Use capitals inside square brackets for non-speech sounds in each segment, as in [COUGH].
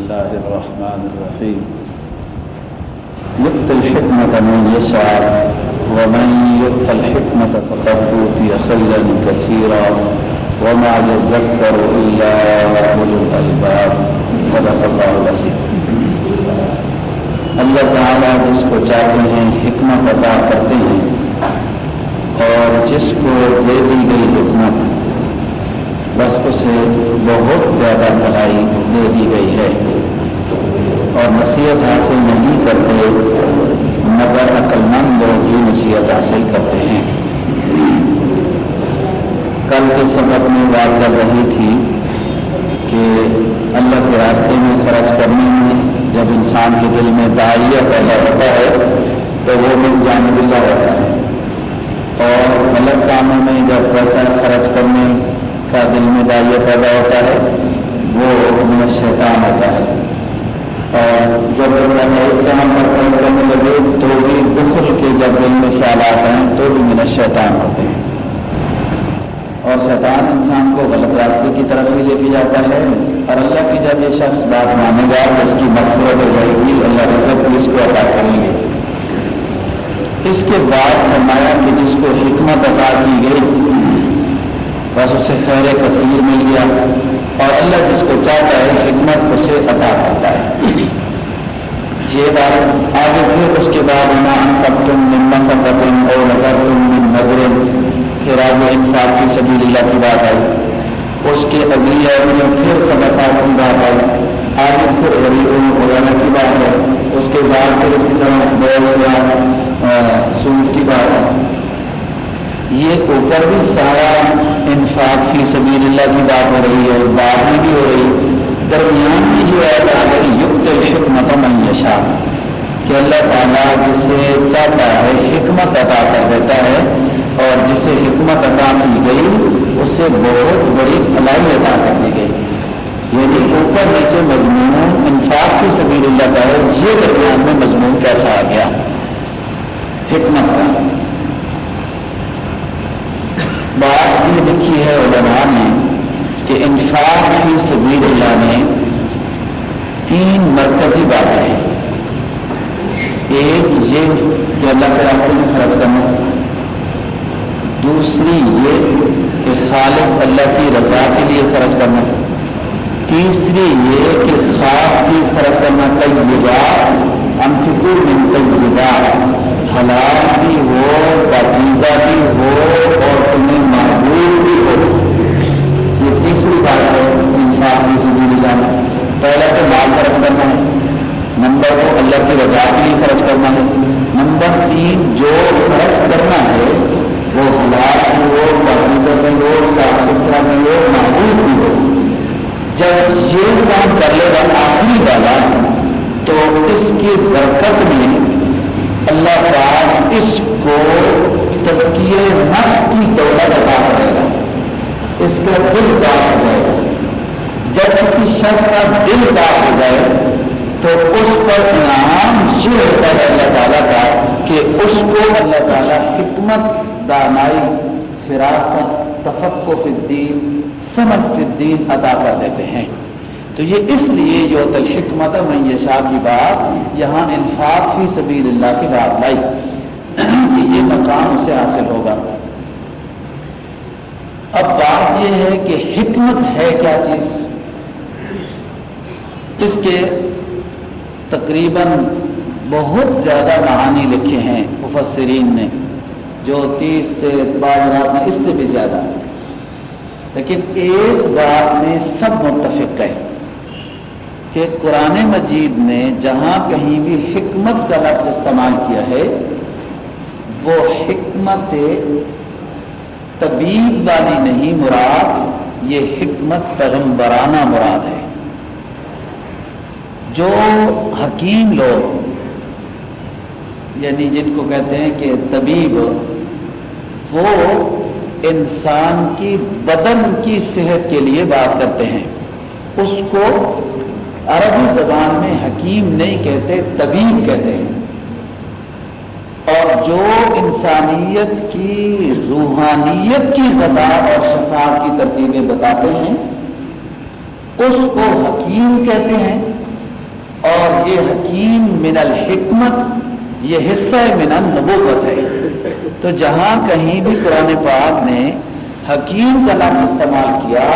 الله الرحمن الرحيم. يؤتي الحكمة من يشاء ومن يؤت الحكمة فقد أوتي خيرا كثيرا. وما يذكر إلا أولو الألباب. صدق الله العظيم. اللہ تعالیٰ جس کو چاہتے ہیں حکمت عطا کرتے ہیں۔ اور جس کو دے دی گئی حکمت۔ بس اسے بہت زیادہ بھلائی دے دی گئی ہے۔ اور نصیحت حاصل نہیں کرتے، مگر عقل مند لوگ ہی نصیحت حاصل کرتے ہیں۔ کل کے سبق میں بات چل رہی تھی کہ اللہ کے راستے میں خرچ کرنے میں جب انسان کے دل میں دائیا پیدا ہوتا ہے، تو وہ من جانب اللہ ہوتا ہے۔ اور غلط کاموں میں جب پیسہ خرچ کرنے کا دل میں دائیا پیدا ہوتا ہے، وہ من شیطان ہوتا ہے۔ اور جب ایک کام کرنے لگے، تو بھی بخل کے جب دل میں خیالات ہیں تو بھی من شیطان ہوتے ہیں۔ اور شیطان انسان کو غلط راستے کی طرف بھی لے کے جاتا ہے، اور اللہ کی جب یہ شخص بات مانے گا، تو اس کی مقبرت ہو جائے گی، اللہ رضب بھی اس کو ادا کریں گے۔ اس کے بعد فرمایا کہ جس کو حکمت عطا کی گئی بس اسے خیر کثیر مل گیا اور اللہ جس کو چاہتا ہے، حکمت اسے عطا کرتا ہے۔ یہ بات آگے پھر اس کے بعد تم تم اور نظر نظر پھر آگے انفاق کی سبھی لیلا کی بات آئی۔ اس کے اگلی آئے میں پھر صدقات کی بات آئی، آگے پھر غریبوں وغیرہ کی بات ہے اس کے بعد پھر اسی طرح بہت سود کی بات ہے یہ اوپر بھی سارا انفاق کی سبھی اللہ کی بات ہو رہی ہے، بعد میں بھی ہو رہی درمیان میں جو ہے اگر یقت حکمت یشا کہ اللہ تعالیٰ جسے چاہتا ہے، حکمت عطا کر دیتا ہے اور جسے حکمت عطا کی گئی، اسے بہت بڑی بھلائی عطا کر دی گئی۔ یعنی اوپر نیچے مضمون انفاق کی سبیر اللہ کا ہے، یہ درمیان میں مضمون کیسا آ گیا؟ حکمت کا۔ بات یہ لکھی ہے علماء نے کہ انفاق کی سبیر اللہ میں تین مرکزی باتیں ہیں۔ ایک یہ کہ اللہ کے راستے میں خرچ کرنا، دوسری یہ کہ خالص اللہ کی رضا کے لیے خرچ کرنا، تیسری یہ کہ خاص چیز خرچ کرنا کئی وجہ انفکر من کئی وجہ حلال بھی ہو پاکیزہ بھی ہو اور تمہیں محبوب بھی ہو۔ یہ تیسری بات ہے انفاق کی زندگی جانا۔ پہلا تو مال خرچ کرنا ہے۔ نمبر دو، اللہ کی رضا کے لیے خرچ کرنا ہے۔ نمبر تین، جو خرچ کرنا ہے، وہ حالات بھی ہو کمپیوٹر میں ہو، صاف ستھرا میں ہو محبوب بھی ہو۔ جب یہ کام کر لے گا آخری والا، تو اس کی برکت میں اللہ پاک اس کو تزکیے نفس کی دولت ادا کرے گا۔ اس کا دل باغ ہو جائے گا۔ جب کسی شخص کا دل باغ ہو جائے تو اس پر انعام یہ ہوتا ہے اللہ تعالیٰ کا کہ اس کو اللہ تعالیٰ حکمت، دانائی، فراست تفق و فدین سمجھ فدین ادا کر دیتے ہیں۔ تو یہ اس لیے جو تل حکمت معیشہ کی بات، یہاں انفاق فی سبیل اللہ کی بات لائی۔ [CLEARS THROAT] کہ یہ مقام اسے حاصل ہوگا۔ اب بات یہ ہے کہ حکمت ہے کیا چیز؟ اس کے تقریباً بہت زیادہ معانی لکھے ہیں مفسرین نے، جو تیس سے بعض رات میں اس سے بھی زیادہ۔ لیکن ایک بات میں سب متفق ہے کہ قرآن مجید نے جہاں کہیں بھی حکمت کا لفظ استعمال کیا ہے، وہ حکمت طبیب والی نہیں مراد، یہ حکمت پیغمبرانہ مراد ہے۔ جو حکیم لوگ یعنی جن کو کہتے ہیں کہ طبیب، وہ انسان کی بدن کی صحت کے لیے بات کرتے ہیں۔ اس کو عربی زبان میں حکیم نہیں کہتے، طبیب کہتے ہیں۔ اور جو انسانیت کی، روحانیت کی غذا اور شفا کی ترتیبیں بتاتے ہیں، اس کو حکیم کہتے ہیں۔ اور یہ حکیم من الحکمت، یہ حصہ من النبوت ہے۔ تو جہاں کہیں بھی قرآن پاک نے حکیم کا لفظ استعمال کیا،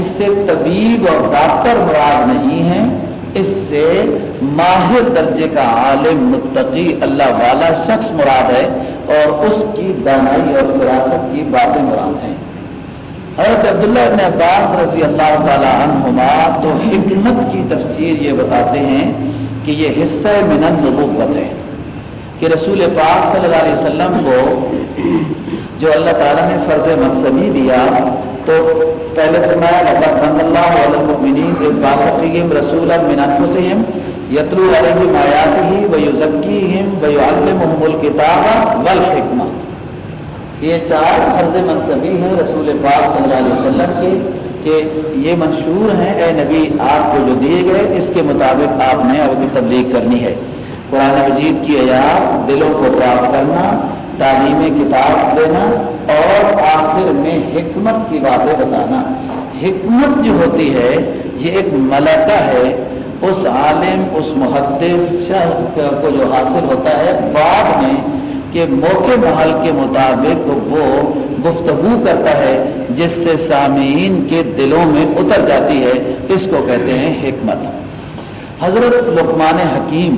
اس سے طبیب اور ڈاکٹر مراد نہیں ہے اس سے ماہر درجے کا عالم متقی اللہ والا شخص مراد ہے اور اس کی دانائی اور فراست کی باتیں مراد ہیں۔ حضرت عبداللہ ابن عباس رضی اللہ تعالی عنہما تو حکمت کی تفسیر یہ بتاتے ہیں کہ یہ حصہ من النبوت ہے کہ رسول پاک صلی اللہ علیہ وسلم کو جو اللہ تعالیٰ نے فرض مقصدی دیا، تو پہلے فرمایا، لقد من اللہ علی المؤمنین اذ باسقیم رسولا من انفسہم یتلو علیہم آیاتہ ویزکیہم ویعلمہم الکتاب والحکمہ یہ چار فرض منصبی ہیں رسول پاک صلی اللہ علیہ وسلم کے، کہ یہ منشور ہیں، اے نبی، آپ کو جو دیے گئے، اس کے مطابق آپ نے اب کی تبلیغ کرنی ہے۔ قرآن مجید کی عیات دلوں کو پراپت کرنا تعلیم کتاب دینا اور آخر میں حکمت کی باتیں بتانا۔ حکمت جو ہوتی ہے، یہ ایک ملکہ ہے۔ اس عالم، اس محدث شخص کو جو حاصل ہوتا ہے، بعد میں کہ موقع محل کے مطابق وہ گفتگو کرتا ہے، جس سے سامعین کے دلوں میں اتر جاتی ہے۔ اس کو کہتے ہیں حکمت۔ حضرت لقمان حکیم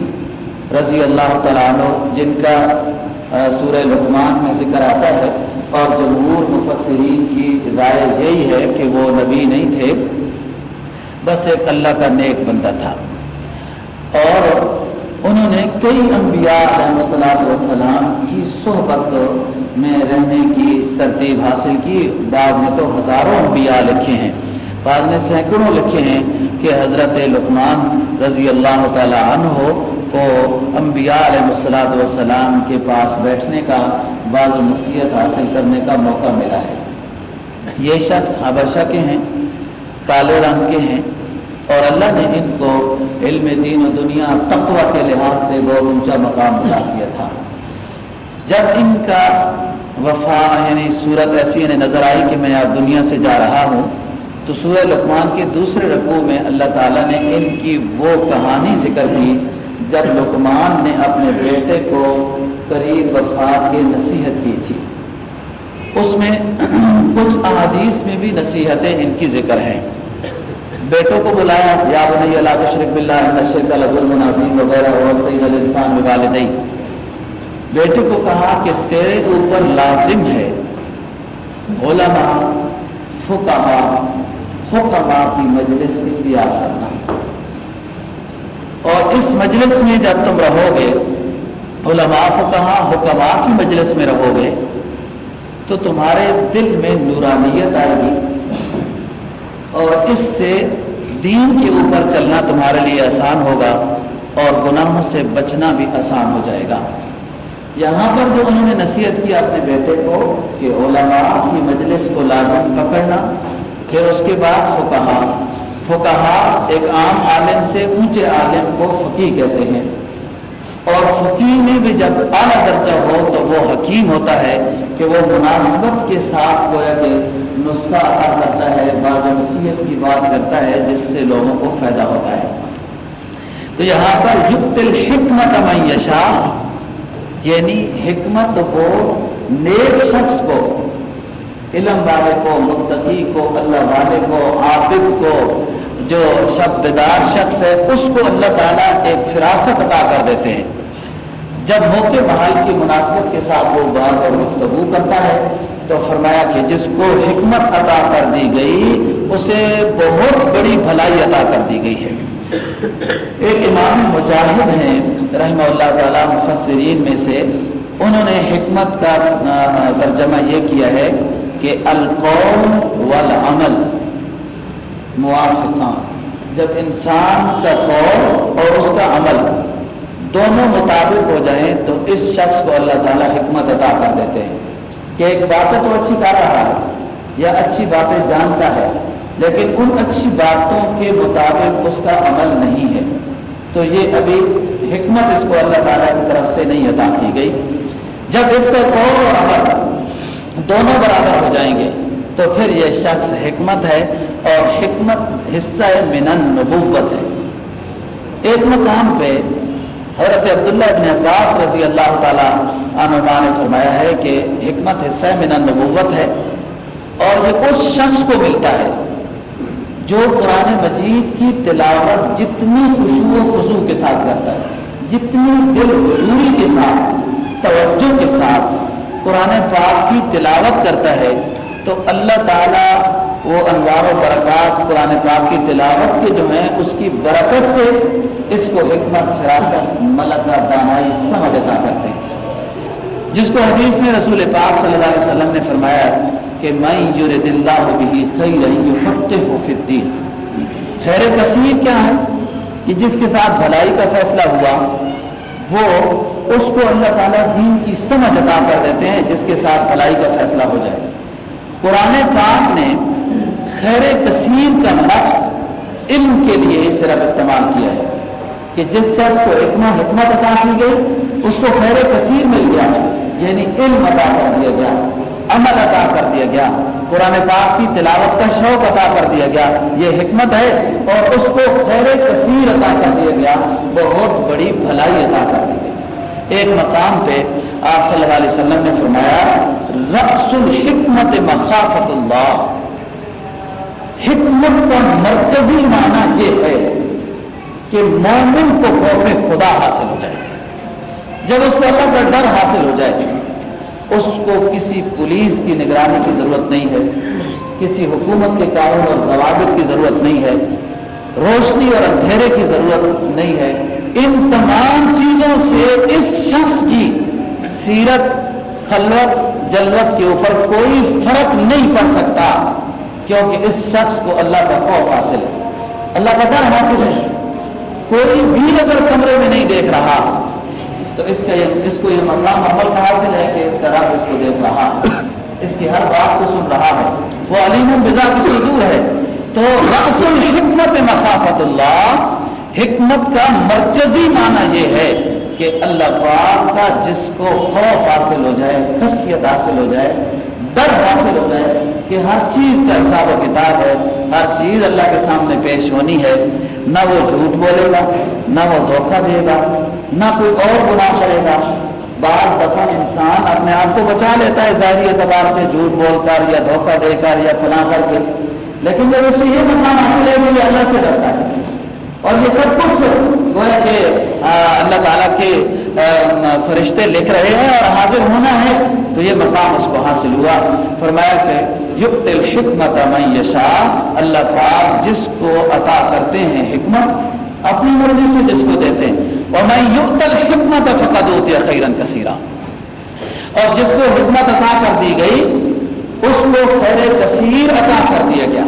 رضی اللہ تعالیٰ عنہ، جن کا سورہ لقمان میں ذکر آتا ہے۔ اور جمہور مفسرین کی رائے یہی ہے کہ وہ نبی نہیں تھے، بس ایک اللہ کا نیک بندہ تھا۔ اور انہوں نے کئی انبیاء علیہ السلام والسلام کی صحبت میں رہنے کی ترتیب حاصل کی۔ بعض نے تو ہزاروں انبیاء لکھے ہیں۔ بعض نے سینکڑوں لکھے ہیں کہ حضرت لقمان رضی اللہ تعالی عنہ کو انبیاء علیہ السلام والسلام کے پاس بیٹھنے کا بعض نصیحت حاصل کرنے کا موقع ملا ہے۔ یہ شخص حبشہ کے ہیں، کالے رنگ کے ہیں اور اللہ نے ان کو علم دین و دنیا، تقوی کے لحاظ سے بہت اونچا مقام ملا کیا تھا۔ جب ان کا وفا یعنی صورت ایسی یعنی نظر آئی کہ میں اب دنیا سے جا رہا ہوں، تو سورہ لقمان کے دوسرے رقو میں اللہ تعالیٰ نے ان کی وہ کہانی ذکر کی جب لقمان نے اپنے بیٹے کو قریب وفات کی نصیحت کی تھی، اس میں کچھ احادیث میں بھی نصیحتیں ان کی ذکر ہیں۔ بیٹوں کو بلایا، یا بنی اللہ تشرک باللہ ان شرک لظلم عظیم وغیرہ، اور سید الانسان بوالدین بیٹے کو کہا کہ تیرے اوپر لازم ہے، علماء فقہا حکما کی مجلس اختیار کرنا۔ اور اس مجلس میں جب تم رہو گے علماء فقہا حکما کی مجلس میں رہو گے تو تمہارے دل میں نورانیت آئے گی۔ اور اس سے دین کے اوپر چلنا تمہارے لیے آسان ہوگا اور گناہوں سے بچنا بھی آسان ہو جائے گا۔ یہاں پر جو انہوں نے نصیحت کی اپنے بیٹے کو کہ علماء کی مجلس کو لازم پکڑنا، پھر اس کے بعد فکہ فکہ ایک عام عالم سے اونچے عالم کو فقی کہتے ہیں۔ اور فقیر میں بھی جب اعلیٰ درجہ ہو تو وہ حکیم ہوتا ہے کہ وہ مناسبت کے ساتھ گویا کہ نسخہ ادا کرتا ہے، بعض نصیحت کی بات کرتا ہے جس سے لوگوں کو فائدہ ہوتا ہے۔ تو یہاں پر یقت الحکمت میشا یعنی حکمت کو، نیک شخص کو، علم والے کو، متقی کو، اللہ والے کو، عابد کو جو شبدار شخص ہے، اس کو اللہ تعالیٰ ایک فراست عطا کر دیتے ہیں۔ جب موقع محل کی مناسبت کے ساتھ وہ بات اور گفتگو کرتا ہے، تو فرمایا کہ جس کو حکمت عطا کر دی گئی، اسے بہت بڑی بھلائی عطا کر دی گئی ہے۔ ایک امام مجاہد ہیں، رحمہ اللہ تعالیٰ مفسرین میں سے، انہوں نے حکمت کا ترجمہ یہ کیا ہے کہ القول والعمل۔ موافقہ جب انسان کا قول اور اس کا عمل دونوں مطابق ہو جائیں تو اس شخص کو اللہ تعالیٰ حکمت عطا کر دیتے ہیں کہ ایک باتیں تو اچھی کر رہا ہے یا اچھی باتیں جانتا ہے، لیکن ان اچھی باتوں کے مطابق اس کا عمل نہیں ہے۔ تو یہ ابھی حکمت اس کو اللہ تعالیٰ کی طرف سے نہیں عطا کی گئی۔ جب اس کا قول اور عمل دونوں برابر ہو جائیں گے تو پھر یہ شخص حکمت ہے اور حکمت حصہ من نبوت ہے۔ ایک مقام پہ حضرت عبداللہ ابن عباس رضی اللہ تعالیٰ عنہ نے فرمایا ہے کہ حکمت حصہ من النبوت ہے اور یہ اس شخص کو ملتا ہے جو قرآن مجید کی تلاوت جتنی خوشبو و خصو کے ساتھ کرتا ہے، جتنی دل حضوری کے ساتھ، توجہ کے ساتھ قرآن پاک کی تلاوت کرتا ہے تو اللہ تعالیٰ وہ انوار و برکات قرآن پاک کی تلاوت کے جو ہیں، اس کی برکت سے اس کو حکمت فراست ملکہ دانائی سمجھ عطا کرتے ہیں۔ جس کو حدیث میں رسول پاک صلی اللہ علیہ وسلم نے فرمایا کہ میں یورد اللہ بھی خیر ہو الدین۔ خیر کثیر کیا ہے؟ کہ جس کے ساتھ بھلائی کا فیصلہ ہوا، وہ اس کو اللہ تعالیٰ دین کی سمجھ عطا کر دیتے ہیں، جس کے ساتھ بھلائی کا فیصلہ ہو جائے۔ قرآن پاک نے خیر کثیر کا لفظ علم کے لیے صرف استعمال کیا ہے کہ جس شخص کو اتنا حکمت عطا کی گئی، اس کو خیر کثیر مل گیا یعنی علم عطا کر دیا گیا، عمل عطا کر دیا گیا، قرآن پاک کی تلاوت کا شوق عطا کر دیا گیا، یہ حکمت ہے، اور اس کو خیر کثیر عطا کر دیا گیا، بہت بڑی بھلائی عطا کر دی گئی۔ ایک مقام پہ آپ صلی اللہ علیہ وسلم نے فرمایا، رقص الحکمت مخافت اللہ. حکمت کا مرکزی معنی یہ ہے کہ مومن کو خوف خدا حاصل ہو جائے۔ جب اس کو اللہ کا ڈر حاصل ہو جائے، اس کو کسی پولیس کی نگرانی کی ضرورت نہیں ہے، کسی حکومت کے قانون اور ضوابط کی ضرورت نہیں ہے، روشنی اور اندھیرے کی ضرورت نہیں ہے۔ ان تمام چیزوں سے اس شخص کی سیرت، خلوت، جلوت کے اوپر کوئی فرق نہیں پڑ سکتا، کیونکہ اس شخص کو اللہ کا خوف حاصل ہے۔ اللہ کا ڈر حاصل ہے۔ کوئی بھی اگر کمرے میں نہیں دیکھ رہا، تو اس کا اس کو یہ مقام عمل کا حاصل ہے کہ اس کا رب اس کو دیکھ رہا اس کی ہر بات کو سن رہا ہے۔ وہ علیم بزا کسی دور ہے۔ تو رقص الحکمت مخافت اللہ، حکمت کا مرکزی معنی یہ ہے۔ کہ اللہ پاک کا جس کو خوف حاصل ہو جائے خصیت حاصل ہو جائے، ڈر حاصل ہو جائے کہ ہر چیز کا حساب و کتاب ہے، ہر چیز اللہ کے سامنے پیش ہونی ہے، نہ وہ جھوٹ بولے گا، نہ وہ دھوکہ دے گا، نہ کوئی اور گناہ کرے گا۔ بعض دفعہ انسان اپنے آپ کو بچا لیتا ہے ظاہری اعتبار سے، جھوٹ بول کر یا دھوکہ دے کر یا فلاں کر کے۔ لیکن جب اسے یہ مقام حاصل ہے کہ یہ اللہ سے ڈرتا ہے۔ اور یہ سب کچھ گویا کہ اللہ تعالیٰ کے فرشتے لکھ رہے ہیں اور حاضر ہونا ہے، تو یہ مقام اس کو حاصل ہوا۔ فرمایا کہ یقت الحکمت من یشا اللہ پاک جس کو عطا کرتے ہیں حکمت، اپنی مرضی سے جس کو دیتے ہیں۔ اور میں یقت الحکمت فقد ہوتی ہے خیرن کثیرہ اور جس کو حکمت عطا کر دی گئی، اس کو خیر کثیر عطا کر دیا گیا۔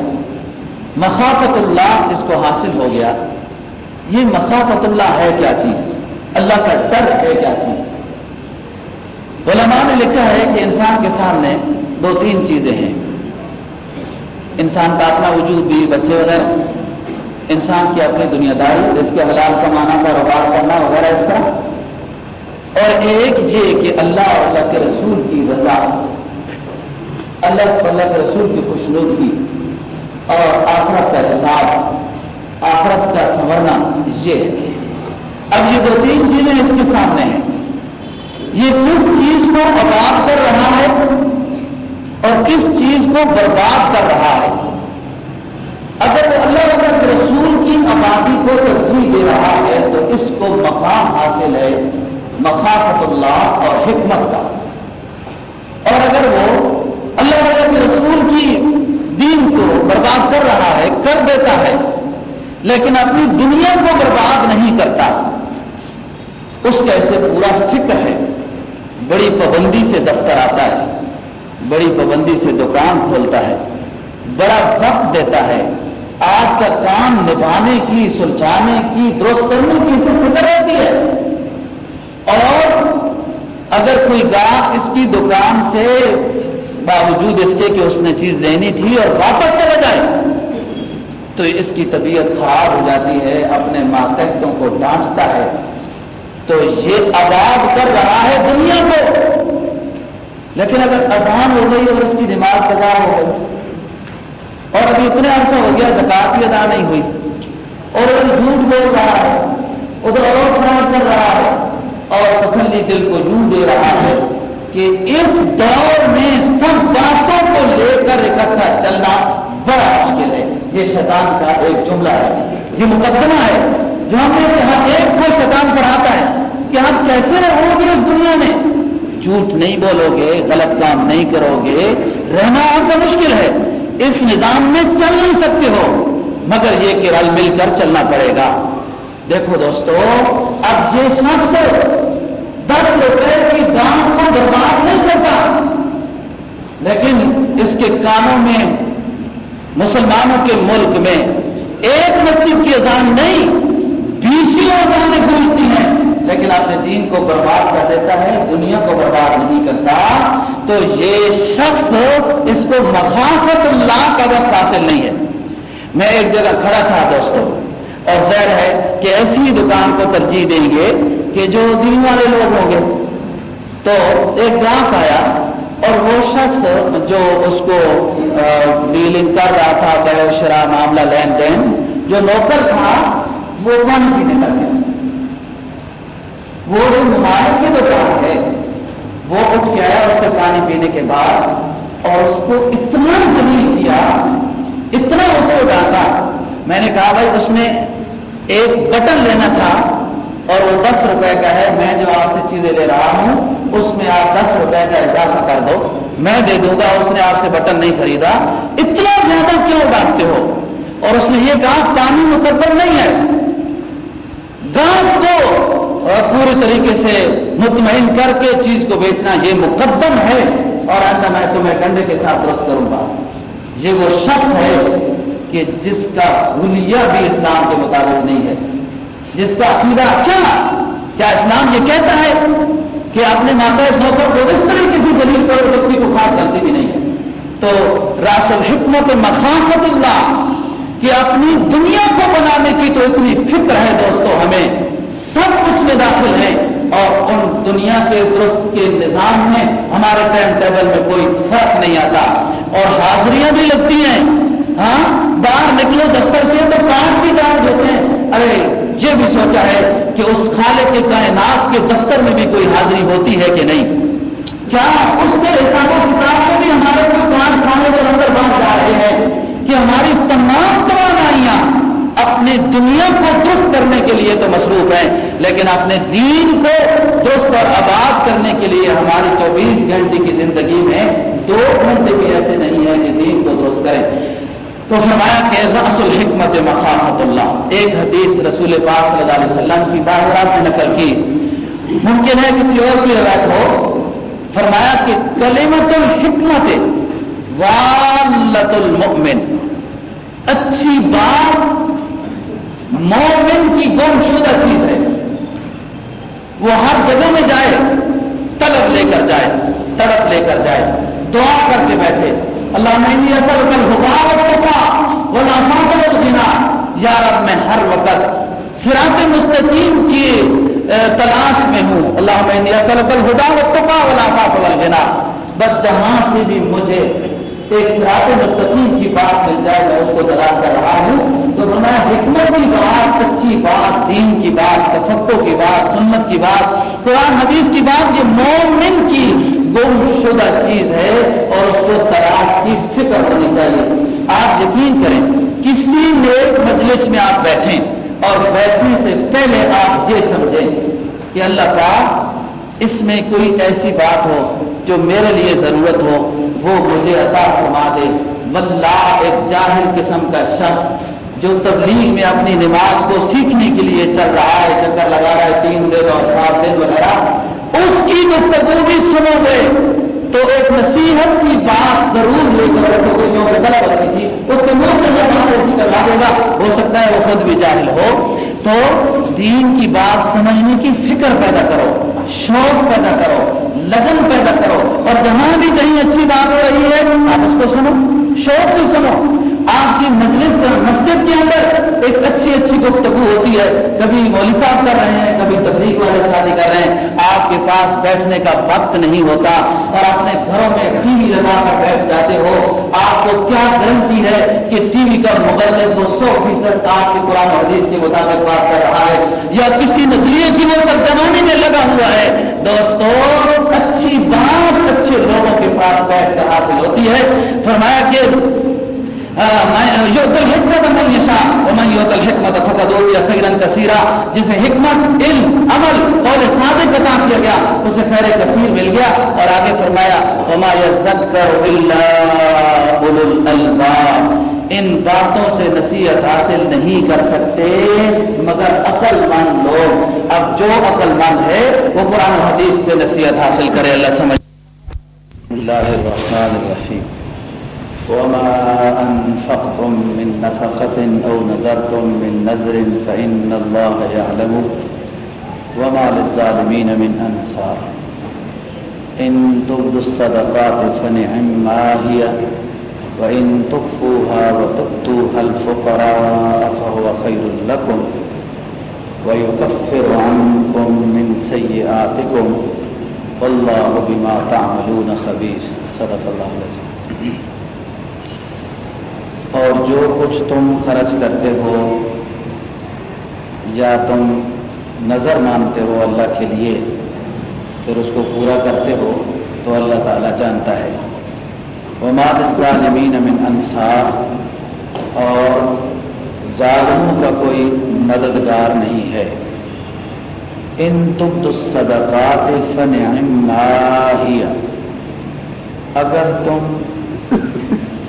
مخافت اللہ جس کو حاصل ہو گیا۔ یہ مخافت اللہ ہے کیا چیز؟ اللہ کا ڈر ہے کیا چیز؟ علماء نے لکھا ہے کہ انسان کے سامنے دو تین چیزیں ہیں۔ انسان کا اپنا وجود بھی بچے وغیرہ، انسان کی اپنی دنیا داری جس کے حلال کمانا کاروبار کرنا وغیرہ اس طرح۔ اور ایک یہ کہ اللہ اور اللہ کے رسول کی رضا، اللہ اللہ کے رسول کی خوشنودگی اور آخرت کا حساب۔ آخرت کا سنورنا یہ ہے۔ اب یہ دو تین چیزیں اس کے سامنے ہیں۔ یہ کس چیز کو آباد کر رہا ہے اور کس چیز کو برباد کر رہا ہے؟ اگر اللہ کے رسول کی آبادی کو ترجیح دے رہا ہے تو اس کو مقام حاصل ہے مخافت اللہ اور حکمت کا۔ اور اگر وہ اللہ کے رسول کی دین کو برباد کر رہا ہے، کر دیتا ہے لیکن اپنی دنیا کو برباد نہیں کرتا۔ اس کا ایسے پورا فکر ہے۔ بڑی پابندی سے دفتر آتا ہے۔ بڑی پابندی سے دکان کھولتا ہے۔ بڑا وقت دیتا ہے۔ آج کا کام نبھانے کی، سلجھانے کی، درست کرنے کی اسے فکر رہتی ہے۔ اور اگر کوئی گاہک اس کی دکان سے باوجود اس کے کہ اس نے چیز لینی تھی اور واپس چلا جائے تو اس کی طبیعت خراب ہو جاتی ہے، اپنے ماتحتوں کو ڈانٹتا ہے۔ تو یہ آباد کر رہا ہے دنیا کو۔ لیکن اگر اذان ہو گئی اور اس کی نماز قضا ہو گئی، اور ابھی اتنے عرصہ ہو گیا زکات بھی ادا نہیں ہوئی، اور ادھر جھوٹ بول رہا ہے، ادھر اور فراڈ کر رہا ہے، اور تسلی دل کو یوں دے رہا ہے کہ اس دور میں سب باتوں کو لے کر اکٹھا چلنا بڑا مشکل ہے۔ یہ شیطان کا ایک جملہ ہے۔ یہ مقدمہ ہے۔ جو ہم میں سے ہر ایک کو شیطان پڑھاتا ہے کہ آپ کیسے رہو گے اس دنیا میں؟ جھوٹ نہیں بولو گے غلط کام نہیں کرو گے رہنا آپ کا مشکل ہے۔ اس نظام میں چل نہیں سکتے ہو۔ مگر یہ کہ رل مل کر چلنا پڑے گا۔ دیکھو دوستو، اب یہ شخص دس روپے کی دام کو برباد نہیں کرتا۔ لیکن اس کے کانوں میں مسلمانوں کے ملک میں ایک مسجد کی اذان نہیں بیسوں اذانیں گونجتی ہیں۔ لیکن اپنے دین کو برباد کر دیتا ہے، دنیا کو برباد نہیں کرتا۔ تو یہ شخص اس کو مخافت اللہ کا بس حاصل نہیں ہے۔ میں ایک جگہ کھڑا تھا دوستوں اور ظاہر ہے کہ ایسی دکان کو ترجیح دیں گے کہ جو دین والے لوگ ہوں گے۔ تو ایک گراہک آیا اور وہ شخص جو اس کو ڈیلنگ کر رہا تھا بے شرا معاملہ لین دین، جو نوکر تھا، وہ پانی پینے لگ گیا۔ وہ جو موبائل کی دکان ہے وہ اٹھ کے آیا، اس کے پانی پینے کے بعد، اور اس کو اتنا زمین کیا، اتنا اس کو میں نے کہا، بھائی، اس نے ایک بٹن لینا تھا اور وہ دس روپے کا ہے، میں جو آپ سے چیزیں لے رہا ہوں، اس میں آپ دس روپے کا اضافہ کر دو۔ میں دے دوں گا، اس نے آپ سے بٹن نہیں خریدا۔ اتنا زیادہ کیوں ڈانٹتے ہو؟ اور اس نے یہ کہا، پانی مقدم نہیں ہے۔ گاہ کو پورے طریقے سے مطمئن کر کے چیز کو بیچنا یہ مقدم ہے۔ اور ایسا میں تمہیں کنڈے کے ساتھ درست کروں گا۔ یہ وہ شخص ہے کہ جس کا حلیہ بھی اسلام کے مطابق نہیں ہے۔ جس کا عقیدہ اچھا کیا کیا اسلام یہ کہتا ہے کہ اپنے ماتا نوکر کو اس طریقے سے دلیل کرو اس کی کوئی خاص غلطی بھی نہیں ہے؟ تو راس الحکمت مخافت اللہ، کہ اپنی دنیا کو بنانے کی تو اتنی فکر ہے دوستو، ہمیں سب اس میں داخل ہیں اور ان دنیا کے درست کے نظام میں، ہمارے ٹائم ٹیبل میں کوئی فرق نہیں آتا۔ اور حاضریاں بھی لگتی ہیں ہاں باہر نکلو دفتر سے تو کارڈ بھی دار ہوتے ہیں۔ ارے یہ بھی سوچا ہے کہ اس خالق کے کائنات کے دفتر میں بھی کوئی حاضری ہوتی ہے کہ نہیں؟ کیا اس کے حساب و کتاب میں بھی ہمارے کو کارڈ کھانے کے اندر بات جا رہے ہیں کہ ہماری تمام توانائیاں اپنے دنیا کو درست کرنے کے لیے تو مصروف ہیں، لیکن اپنے دین کو درست اور آباد کرنے کے لیے ہماری چوبیس گھنٹے کی زندگی میں دو گھنٹے بھی ایسے نہیں ہیں کہ دین کو درست کریں۔ تو فرمایا کہ رأس الحکمت مخافت اللہ۔ ایک حدیث رسول پاک صلی اللہ علیہ وسلم کی باہرات میں نقل کی۔ ممکن ہے کسی اور کی روایت ہو۔ فرمایا کہ کلمت الحکمت ضالت المؤمن۔ اچھی بات مومن کی گم شدہ چیز ہے۔ وہ ہر جگہ میں جائے، طلب لے کر جائے، تڑپ لے کر جائے، دعا کر کے بیٹھے۔ اللہ میں اصل کل حکام والغنا یا رب، میں ہر وقت سراط مستقیم کی تلاش میں ہوں۔ اللہ میں اصل کل ہدا وقفا والغنا بس جہاں سے بھی مجھے ایک سراط مستقیم کی بات مل جائے، میں اس کو تلاش کر رہا ہوں۔ تو میں حکمت کی بات، سچی بات، دین کی بات تفقوں کی بات، سنت کی بات، قرآن حدیث کی بات، یہ مومن کی گم شدہ چیز ہے اور اس کو تلاش کی فکر ہونی چاہیے۔ آپ یقین کریں، کسی نیک مجلس میں آپ بیٹھیں اور بیٹھنے سے پہلے آپ یہ سمجھیں کہ اللہ کا اس میں کوئی ایسی بات ہو جو میرے لیے ضرورت ہو، وہ مجھے عطا فرما دے۔ واللہ، ایک جاہل قسم کا شخص جو تبلیغ میں اپنی نماز کو سیکھنے کے لیے چل رہا ہے، چکر لگا رہا ہے، تین دن اور سات دن وغیرہ۔ اس کی گفتگو بھی سنو گے۔ تو ایک نصیحت کی بات ضرور لے کر رکھو گے جو غلط اچھی تھی، اس کے منہ سے یہ بات ایسی کروا دے گا۔ ہو سکتا ہے وہ خود بھی جاہل ہو۔ تو دین کی بات سمجھنے کی فکر پیدا کرو، شوق پیدا کرو، لگن پیدا کرو۔ اور جہاں بھی کہیں اچھی بات ہو رہی ہے، آپ اس کو سنو، شوق سے سنو۔ آپ کی مجلس مسجد کے اندر ایک اچھی اچھی گفتگو ہوتی ہے۔ کبھی مولوی صاحب کر رہے ہیں، کبھی تبلیغ والے شادی کر رہے ہیں۔ آپ کے پاس بیٹھنے کا وقت نہیں ہوتا اور اپنے گھروں میں ٹی وی لگا کر بیٹھ جاتے ہو۔ آپ کو کیا گارنٹی ہے کہ ٹی وی کا مغرب وہ سو فیصد آپ کے قرآن حدیث کے مطابق بات کر رہا ہے یا کسی نظریے کی وہ ترجمانی میں لگا ہوا ہے؟ دوستوں اچھی بات اچھے لوگوں کے پاس بیٹھ کر حاصل ہوتی ہے۔ فرمایا کہ حکمت کثیرہ، جسے حکمت، علم، عمل، قول صادق عطا کیا گیا، اسے خیر کثیر مل گیا۔ اور آگے فرمایا، وما يذكر الا اولو الالباب ان باتوں سے نصیحت حاصل نہیں کر سکتے، مگر عقل مند لوگ۔ اب جو عقل مند ہے، وہ قرآن حدیث سے نصیحت حاصل کرے۔ اللہ سمجھ۔ اللہ الرحمن الرحیم۔ وما أنفقتم من نفقة أو نذرتم من نذر فإن الله يعلم وما للظالمين من أنصار إن تبدوا الصدقات فنعم ما هي وإن تخفوها وتؤتوها الفقراء فهو خير لكم ويكفر عنكم من سيئاتكم والله بما تعملون خبير صدق الله العظيم. اور جو کچھ تم خرچ کرتے ہو یا تم نظر مانتے ہو اللہ کے لیے، پھر اس کو پورا کرتے ہو تو اللہ تعالیٰ جانتا ہے۔ وماد ظالمین من انصار اور ظالموں کا کوئی مددگار نہیں ہے۔ ان تبد الصدقات فنعما اگر تم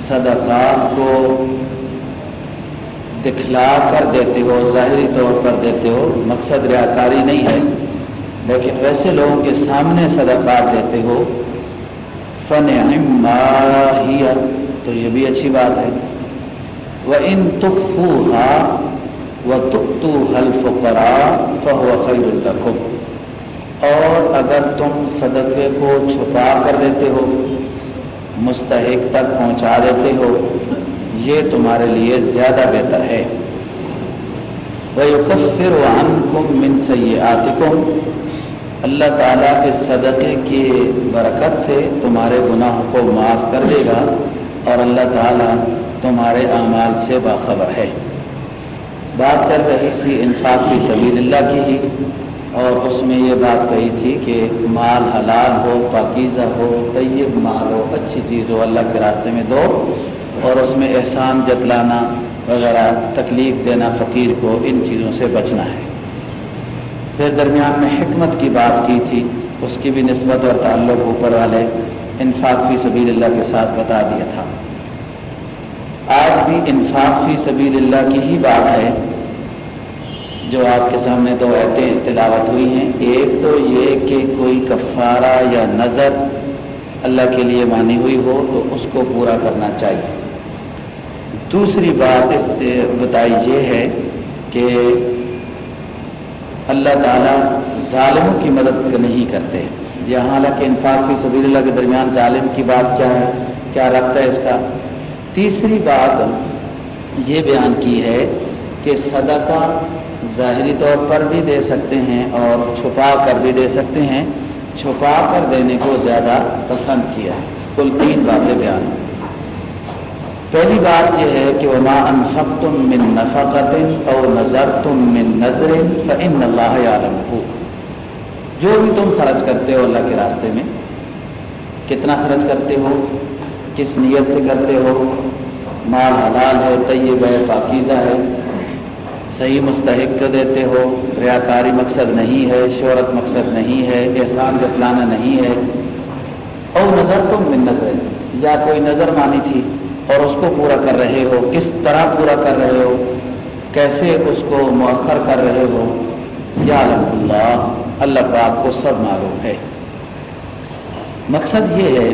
صدقات کو دکھلا کر دیتے ہو، ظاہری طور پر دیتے ہو، مقصد ریاکاری نہیں ہے۔ لیکن ویسے لوگوں کے سامنے صدقات دیتے ہو فن تو یہ بھی اچھی بات ہے۔ وہ ان تخو وہ تختو حلف کرا فہو خیر الرقم اور اگر تم صدقے کو چھپا کر دیتے ہو مستحق تک پہنچا دیتے ہو، یہ تمہارے لیے زیادہ بہتر ہے۔ وہ کفر و کم اللہ تعالیٰ کے صدقے کی برکت سے تمہارے گناہوں کو معاف کر دے گا اور اللہ تعالیٰ تمہارے اعمال سے باخبر ہے۔ بات کر رہی تھی انفاق کی سبیل اللہ کی۔ ہی اور اس میں یہ بات کہی تھی کہ مال حلال ہو، پاکیزہ ہو، طیب مال ہو، اچھی چیز ہو، اللہ کے راستے میں دو اور اس میں احسان جتلانا وغیرہ، تکلیف دینا، فقیر کو ان چیزوں سے بچنا ہے۔ پھر درمیان میں حکمت کی بات کی تھی، اس کی بھی نسبت اور تعلق اوپر والے انفاق فی سبیل اللہ کے ساتھ بتا دیا تھا۔ آج بھی انفاق فی سبیل اللہ کی ہی بات ہے۔ جو آپ کے سامنے دو ایتیں تلاوت ہوئی ہیں۔ ایک تو یہ کہ کوئی کفارہ یا نظر اللہ کے لیے مانی ہوئی ہو تو اس کو پورا کرنا چاہیے۔ دوسری بات اس بتائی یہ ہے کہ اللہ تعالیٰ ظالموں کی مدد نہیں کرتے۔ یہ حالانکہ انفاق کی سبیل اللہ کے درمیان ظالم کی بات کیا ہے، کیا ربط ہے اس کا؟ تیسری بات یہ بیان کی ہے کہ صدقہ ظاہری طور پر بھی دے سکتے ہیں اور چھپا کر بھی دے سکتے ہیں۔ چھپا کر دینے کو زیادہ پسند کیا ہے۔ کل تین باتیں بیان۔ پہلی بات یہ ہے کہ وما انفقتم من نفقت او نظرتم من نظر فان اللہ عالم جو بھی تم خرچ کرتے ہو اللہ کے راستے میں، کتنا خرچ کرتے ہو، کس نیت سے کرتے ہو، مال حلال ہے، طیب ہے، پاکیزہ ہے صحیح مستحق کو دیتے ہو، ریاکاری مقصد نہیں ہے، شہرت مقصد نہیں ہے، احسان جتلانا نہیں ہے۔ اور نظر تم من نظر، یا کوئی نظر مانی تھی اور اس کو پورا کر رہے ہو، کس طرح پورا کر رہے ہو، کیسے اس کو مؤخر کر رہے ہو؟ یا الحمد اللہ اللہ پاک کو سب معلوم ہے۔ مقصد یہ ہے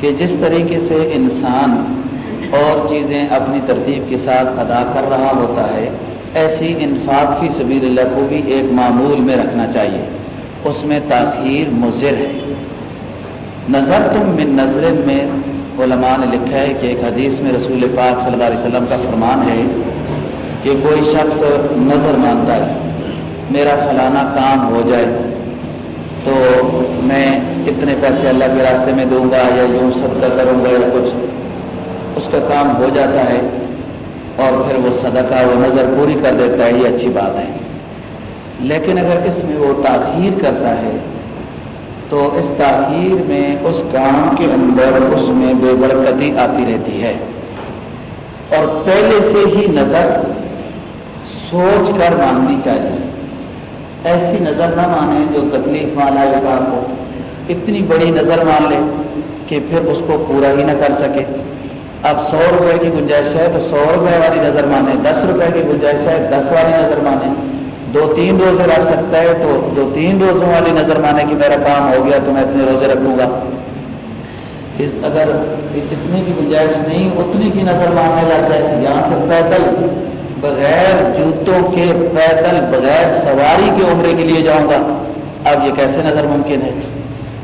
کہ جس طریقے سے انسان اور چیزیں اپنی ترتیب کے ساتھ ادا کر رہا ہوتا ہے ایسی انفاق فی سبیل اللہ کو بھی ایک معمول میں رکھنا چاہیے۔ اس میں تاخیر مضر ہے۔ نظر تم من نظر میں علماء نے لکھا ہے کہ ایک حدیث میں رسول پاک صلی اللہ علیہ وسلم کا فرمان ہے کہ کوئی شخص نظر مانتا ہے، میرا فلانا کام ہو جائے، تو میں اتنے پیسے اللہ کے راستے میں دوں گا یا یوں صدقہ کروں گا یا کچھ، اس کا کام ہو جاتا ہے۔ اور پھر وہ صدقہ وہ نظر پوری کر دیتا ہے، یہ اچھی بات ہے۔ لیکن اگر اس میں وہ تاخیر کرتا ہے، تو اس تاخیر میں اس کام کے اندر اس میں بے برکتی آتی رہتی ہے۔ اور پہلے سے ہی نظر سوچ کر ماننی چاہیے۔ ایسی نظر نہ مانے جو تکلیف والا کام ہو۔ اتنی بڑی نظر مان لے کہ پھر اس کو پورا ہی نہ کر سکے۔ اب سو روپے کی گنجائش ہے تو سو روپے والی نظر مانے، دس روپے کی گنجائش ہے، دس والی نظر مانے۔ دو تین روزے رکھ سکتا ہے تو دو تین روزوں والی نظر مانے کہ میرا کام ہو گیا، تو میں اتنے روزے رکھوں گا۔ اگر جتنے کی گنجائش نہیں، اتنی کی نظر ماننے لگ جائے یہاں سے پیدل، بغیر جوتوں کے پیدل، بغیر سواری کے عمرے کے لیے جاؤں گا۔ اب یہ کیسے نظر ممکن ہے؟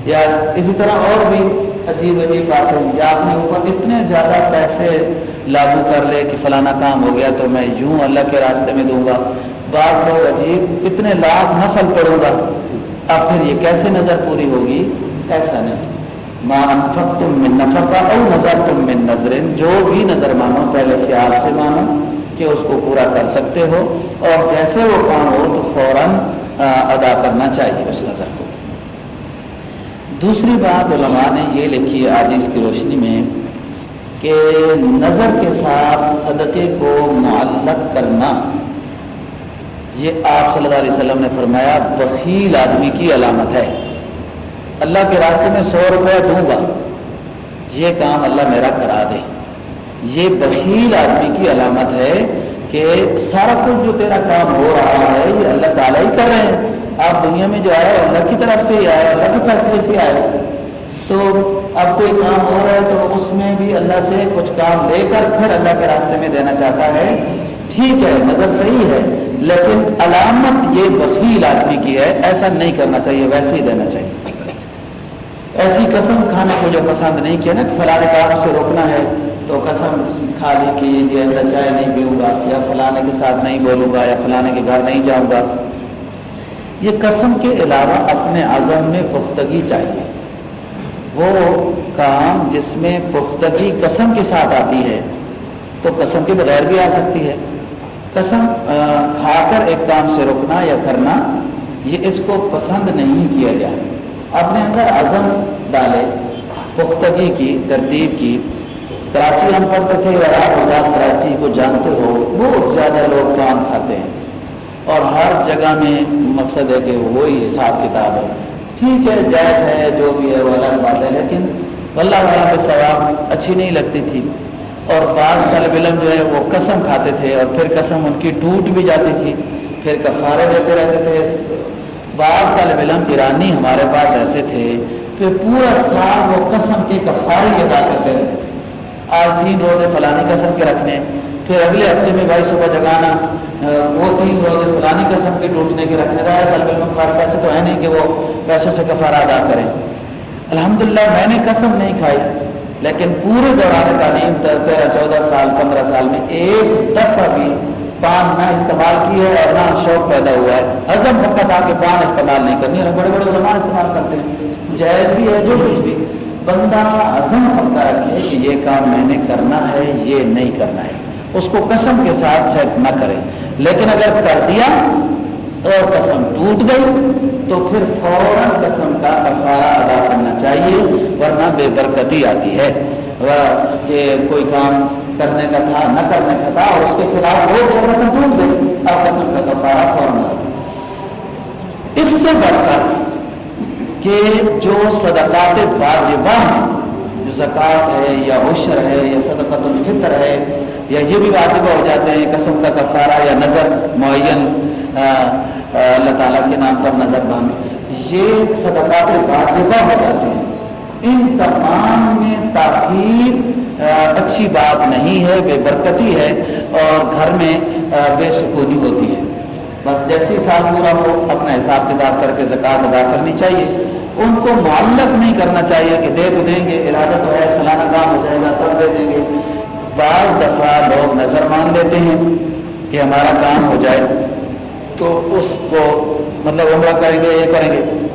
یا اسی طرح اور بھی عجیب عجیب باتیں یا اپنے اوپر اتنے زیادہ پیسے لاگو کر لے کہ فلانا کام ہو گیا تو میں یوں اللہ کے راستے میں دوں گا۔ بعض لوگ عجیب، اتنے لاکھ نفل پڑوں گا۔ اب پھر یہ کیسے نظر پوری ہوگی؟ ایسا نہیں۔ تم من نفقہ او نظر تم من نظر۔ جو بھی نظر مانو، پہلے خیال سے مانو کہ اس کو پورا کر سکتے ہو۔ اور جیسے وہ کام ہو تو فوراً ادا کرنا چاہیے اس نظر کو۔ دوسری بات علماء نے یہ لکھی ہے آج اس کی روشنی میں کہ نظر کے ساتھ صدقے کو معلق کرنا، یہ آپ صلی اللہ علیہ وسلم نے فرمایا، بخیل آدمی کی علامت ہے۔ اللہ کے راستے میں سو روپے دوں گا، یہ کام اللہ میرا کرا دے۔ یہ بخیل آدمی کی علامت ہے کہ سارا کچھ جو تیرا کام ہو رہا ہے، یہ اللہ تعالیٰ ہی کر رہے ہیں۔ آپ دنیا میں جو آئے اللہ کی طرف سے ہی آئے اللہ کے فیصلے سے آئے تو اب کوئی کام ہو رہا ہے تو اس میں بھی اللہ سے کچھ کام لے کر پھر اللہ کے راستے میں دینا چاہتا ہے۔ ٹھیک ہے، نظر صحیح ہے، لیکن علامت یہ بخیل آدمی کی ہے، ایسا نہیں کرنا چاہیے، ویسے ہی دینا چاہیے۔ ایسی قسم کھانے کو جو پسند نہیں کیا نا فلاں کام سے روکنا ہے، تو قسم کھا لی کہ یہ چائے نہیں پیوں گا، یا فلانے کے ساتھ نہیں بولوں گا، یا فلانے کے گھر نہیں جاؤں گا۔ یہ قسم کے علاوہ اپنے عزم میں پختگی چاہیے۔ وہ کام جس میں پختگی قسم کے ساتھ آتی ہے، تو قسم کے بغیر بھی آ سکتی ہے۔ قسم کھا کر ایک کام سے رکنا یا کرنا، یہ اس کو پسند نہیں کیا جائے اپنے اندر عزم ڈالے، پختگی کی، ترتیب کی۔ کراچی ہم پڑھتے تھے، اور آپ آزاد کراچی کو جانتے ہو، بہت زیادہ لوگ کام کھاتے ہیں۔ اور ہر جگہ میں مقصد ہے کہ وہی حساب کتاب ہے۔ ٹھیک ہے، جائز ہے، جو بھی ہے، وہ الگ بات ہے، لیکن اللہ والا کے ثواب اچھی نہیں لگتی تھی۔ اور بعض طالب علم جو ہے، وہ قسم کھاتے تھے اور پھر قسم ان کی ٹوٹ بھی جاتی تھی۔ پھر کفارے دیتے رہتے تھے۔ بعض طالب علم ایرانی ہمارے پاس ایسے تھے کہ پورا سال وہ قسم کے کفارے ادا کرتے رہتے تھے۔ آج تین روزے فلانی قسم کے رکھنے پھر اگلے ہفتے میں بھائی صبح جگانا وہ تین روزے فلانی قسم کے ٹوٹنے کے رکھنے رہا پیسے تو ہے نہیں کہ وہ پیسوں سے کفارہ ادا کریں۔ الحمدللہ میں نے قسم نہیں کھائی، لیکن پورے دوران تعلیم تیرہ چودہ سال، پندرہ سال میں ایک دفعہ بھی پان نہ استعمال کی ہے اور نہ شوق پیدا ہوا ہے۔ ہزم پکا تھا کہ پان استعمال نہیں کرنی ہے بڑے بڑے علماء استعمال کرتے ہیں۔ جائز بھی ہے، جو کچھ بھی۔ بندہ عزم پکا رکھے کہ یہ کام میں نے کرنا ہے، یہ نہیں کرنا ہے۔ اس کو قسم کے ساتھ سیٹ نہ کرے۔ لیکن اگر کر دیا اور قسم ٹوٹ گئی، تو پھر فوراً قسم کا کفارہ ادا کرنا چاہیے، ورنہ بے برکتی آتی ہے۔ کہ کوئی کام کرنے کا تھا، نہ کرنے کا تھا، اور اس کے خلاف وہ جو قسم ٹوٹ گئی اور قسم کا کفارہ فوراً اس سے بڑھ کر کہ جو صدقات واجبہ ہیں زکوٰۃ ہے یا عشر ہے یا صدقۃ الفطر ہے یا یہ بھی واجبہ ہو جاتے ہیں قسم کا کفارہ یا نظر معین اللہ تعالیٰ کے نام پر نظر بند یہ صدقات واجبہ ہو جاتے ہیں۔ ان تمام میں تاخیر اچھی بات نہیں ہے، بے برکتی ہے اور گھر میں بے سکونی ہوتی ہے۔ بس جیسی سال پورا ہو، اپنا حساب کتاب کر کے زکوٰۃ ادا کرنی چاہیے۔ ان کو معلق نہیں کرنا چاہیے کہ دے تو دیں گے، ارادہ تو ہے فلانا کام ہو جائے گا، تب دے دیں گے۔ بعض دفعہ لوگ نظر مان لیتے ہیں کہ ہمارا کام ہو جائے۔ تو اس کو مطلب عمرہ کریں گے، یہ کریں گے۔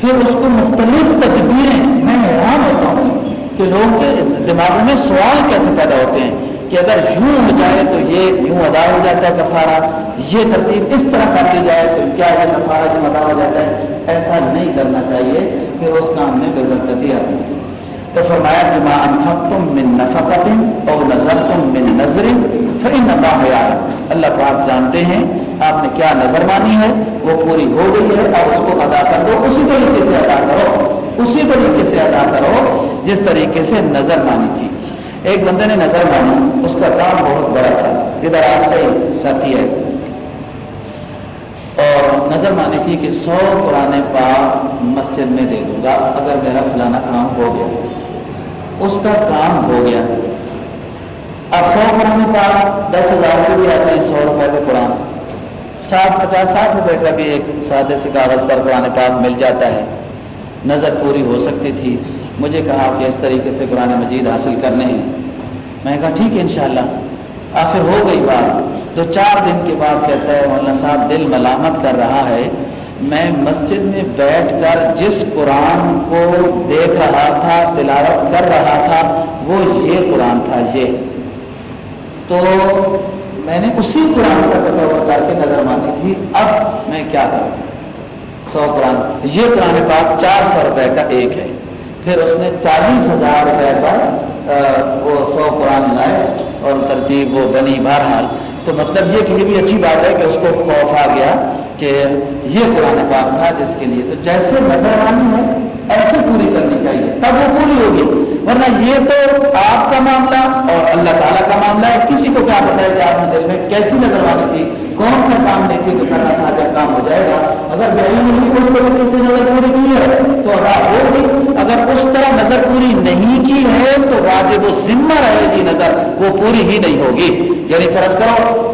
پھر اس کو مختلف تدبیریں، میں حیران ہوتا ہوں کہ لوگوں کے دماغوں میں سوال کیسے پیدا ہوتے ہیں؟ کہ اگر یوں ہو جائے تو یہ یوں ادا ہو جاتا ہے کفارہ، یہ ترتیب اس طرح کر دی جائے تو کیا یہ کفارہ جو ادا ہو جاتا ہے ایسا نہیں کرنا چاہیے پھر اس کام میں برکتی آتی ہے تو فرمایا کہ ماں انفقتم من نفقت او نظرتم من نظر فإن اللہ یعلم اللہ پاک جانتے ہیں آپ نے کیا نظر مانی ہے، وہ پوری ہو گئی ہے اور اس کو ادا کر دو، اسی طریقے سے ادا کرو۔ اسی طریقے سے ادا کرو جس طریقے سے نظر مانی تھی۔ ایک بندے نے نظر مانی، اس کا کام بہت بڑا تھا، ادھر آج کا ساتھی ہے۔ اور نظر مانی تھی کہ سو پرانے پاک مسجد میں دے دوں گا، اگر میرا فلانا کام ہو گیا۔ اس کا کام ہو گیا۔ اب سو پرانے پاک دس ہزار کے بھی آتے ہیں سو روپئے کا قرآن۔ ساٹھ، پچاس، ساٹھ روپئے کا بھی ایک سادے سے کاغذ پر قرآن پاک مل جاتا ہے۔ نظر پوری ہو سکتی تھی۔ مجھے کہا کہ اس طریقے سے قرآن مجید حاصل کرنے ہیں۔ میں نے کہا ٹھیک ہے انشاءاللہ۔ آخر ہو گئی بات۔ جو چار دن کے بعد کہتا ہے، مولانا صاحب دل ملامت کر رہا ہے، میں مسجد میں بیٹھ کر جس قرآن کو دیکھ رہا تھا، تلاوت کر رہا تھا، وہ یہ قرآن تھا، یہ۔ تو میں نے اسی قرآن کا تصور کر کے نظر مانی تھی، اب میں کیا کروں؟ سو قرآن۔ یہ قرآن پاک چار سو روپے کا ایک ہے۔ پھر اس نے چالیس ہزار روپے کا وہ سو قرآن لائے اور ترتیب وہ بنی بہرحال۔ تو مطلب یہ کہ یہ بھی اچھی بات ہے کہ اس کو خوف آ گیا کہ یہ قرآن پاک تھا جس کے لیے۔ تو جیسے نظر آنی ہے، ایسے پوری کرنی چاہیے، تب وہ پوری ہوگی۔ ورنہ یہ تو آپ کا معاملہ اور اللہ تعالیٰ کا معاملہ ہے۔ کسی کو کیا پتا ہے کہ آپ نے دل میں کیسی نظر آنی تھی؟ کون سا کام دیکھے جو کرنا تھا جب کام ہو جائے گا؟ اگر بہلی نہیں اس طریقے سے نظر پوری کی ہے، تو ادا ہوگی اگر اس طرح نظر پوری نہیں کی ہے، تو واجب و ذمہ رہے گی نظر، وہ پوری ہی نہیں ہوگی۔ یعنی فرض کرو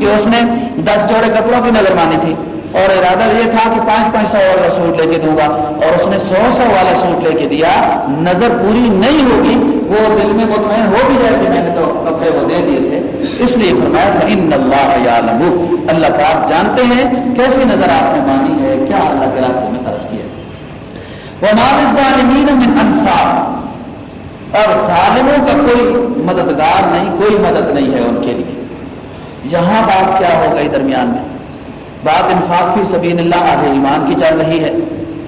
کہ اس نے دس جوڑے کپڑوں کی نظر مانی تھی، اور ارادہ یہ تھا کہ پانچ پانچ سو والا سوٹ لے کے دوں گا، اور اس نے سو سو والا سوٹ لے کے دیا، نظر پوری نہیں ہوگی، وہ دل میں مطمئن ہو بھی جائے کہ میں نے تو کپڑے وہ دے دیے تھے۔ اس لیے فرمایا ان اللہ اللہ پاک جانتے ہیں کیسی نظر آپ نے مانی ہے، کیا اللہ کے راستے میں خرچ کیا وہ مال من انصار اور ظالموں کا کوئی مددگار نہیں، کوئی مدد نہیں ہے ان کے لیے. یہاں بات کیا ہو گئی درمیان میں؟ بات انفاق فی سبین اللہ آگے ایمان کی چل رہی ہے.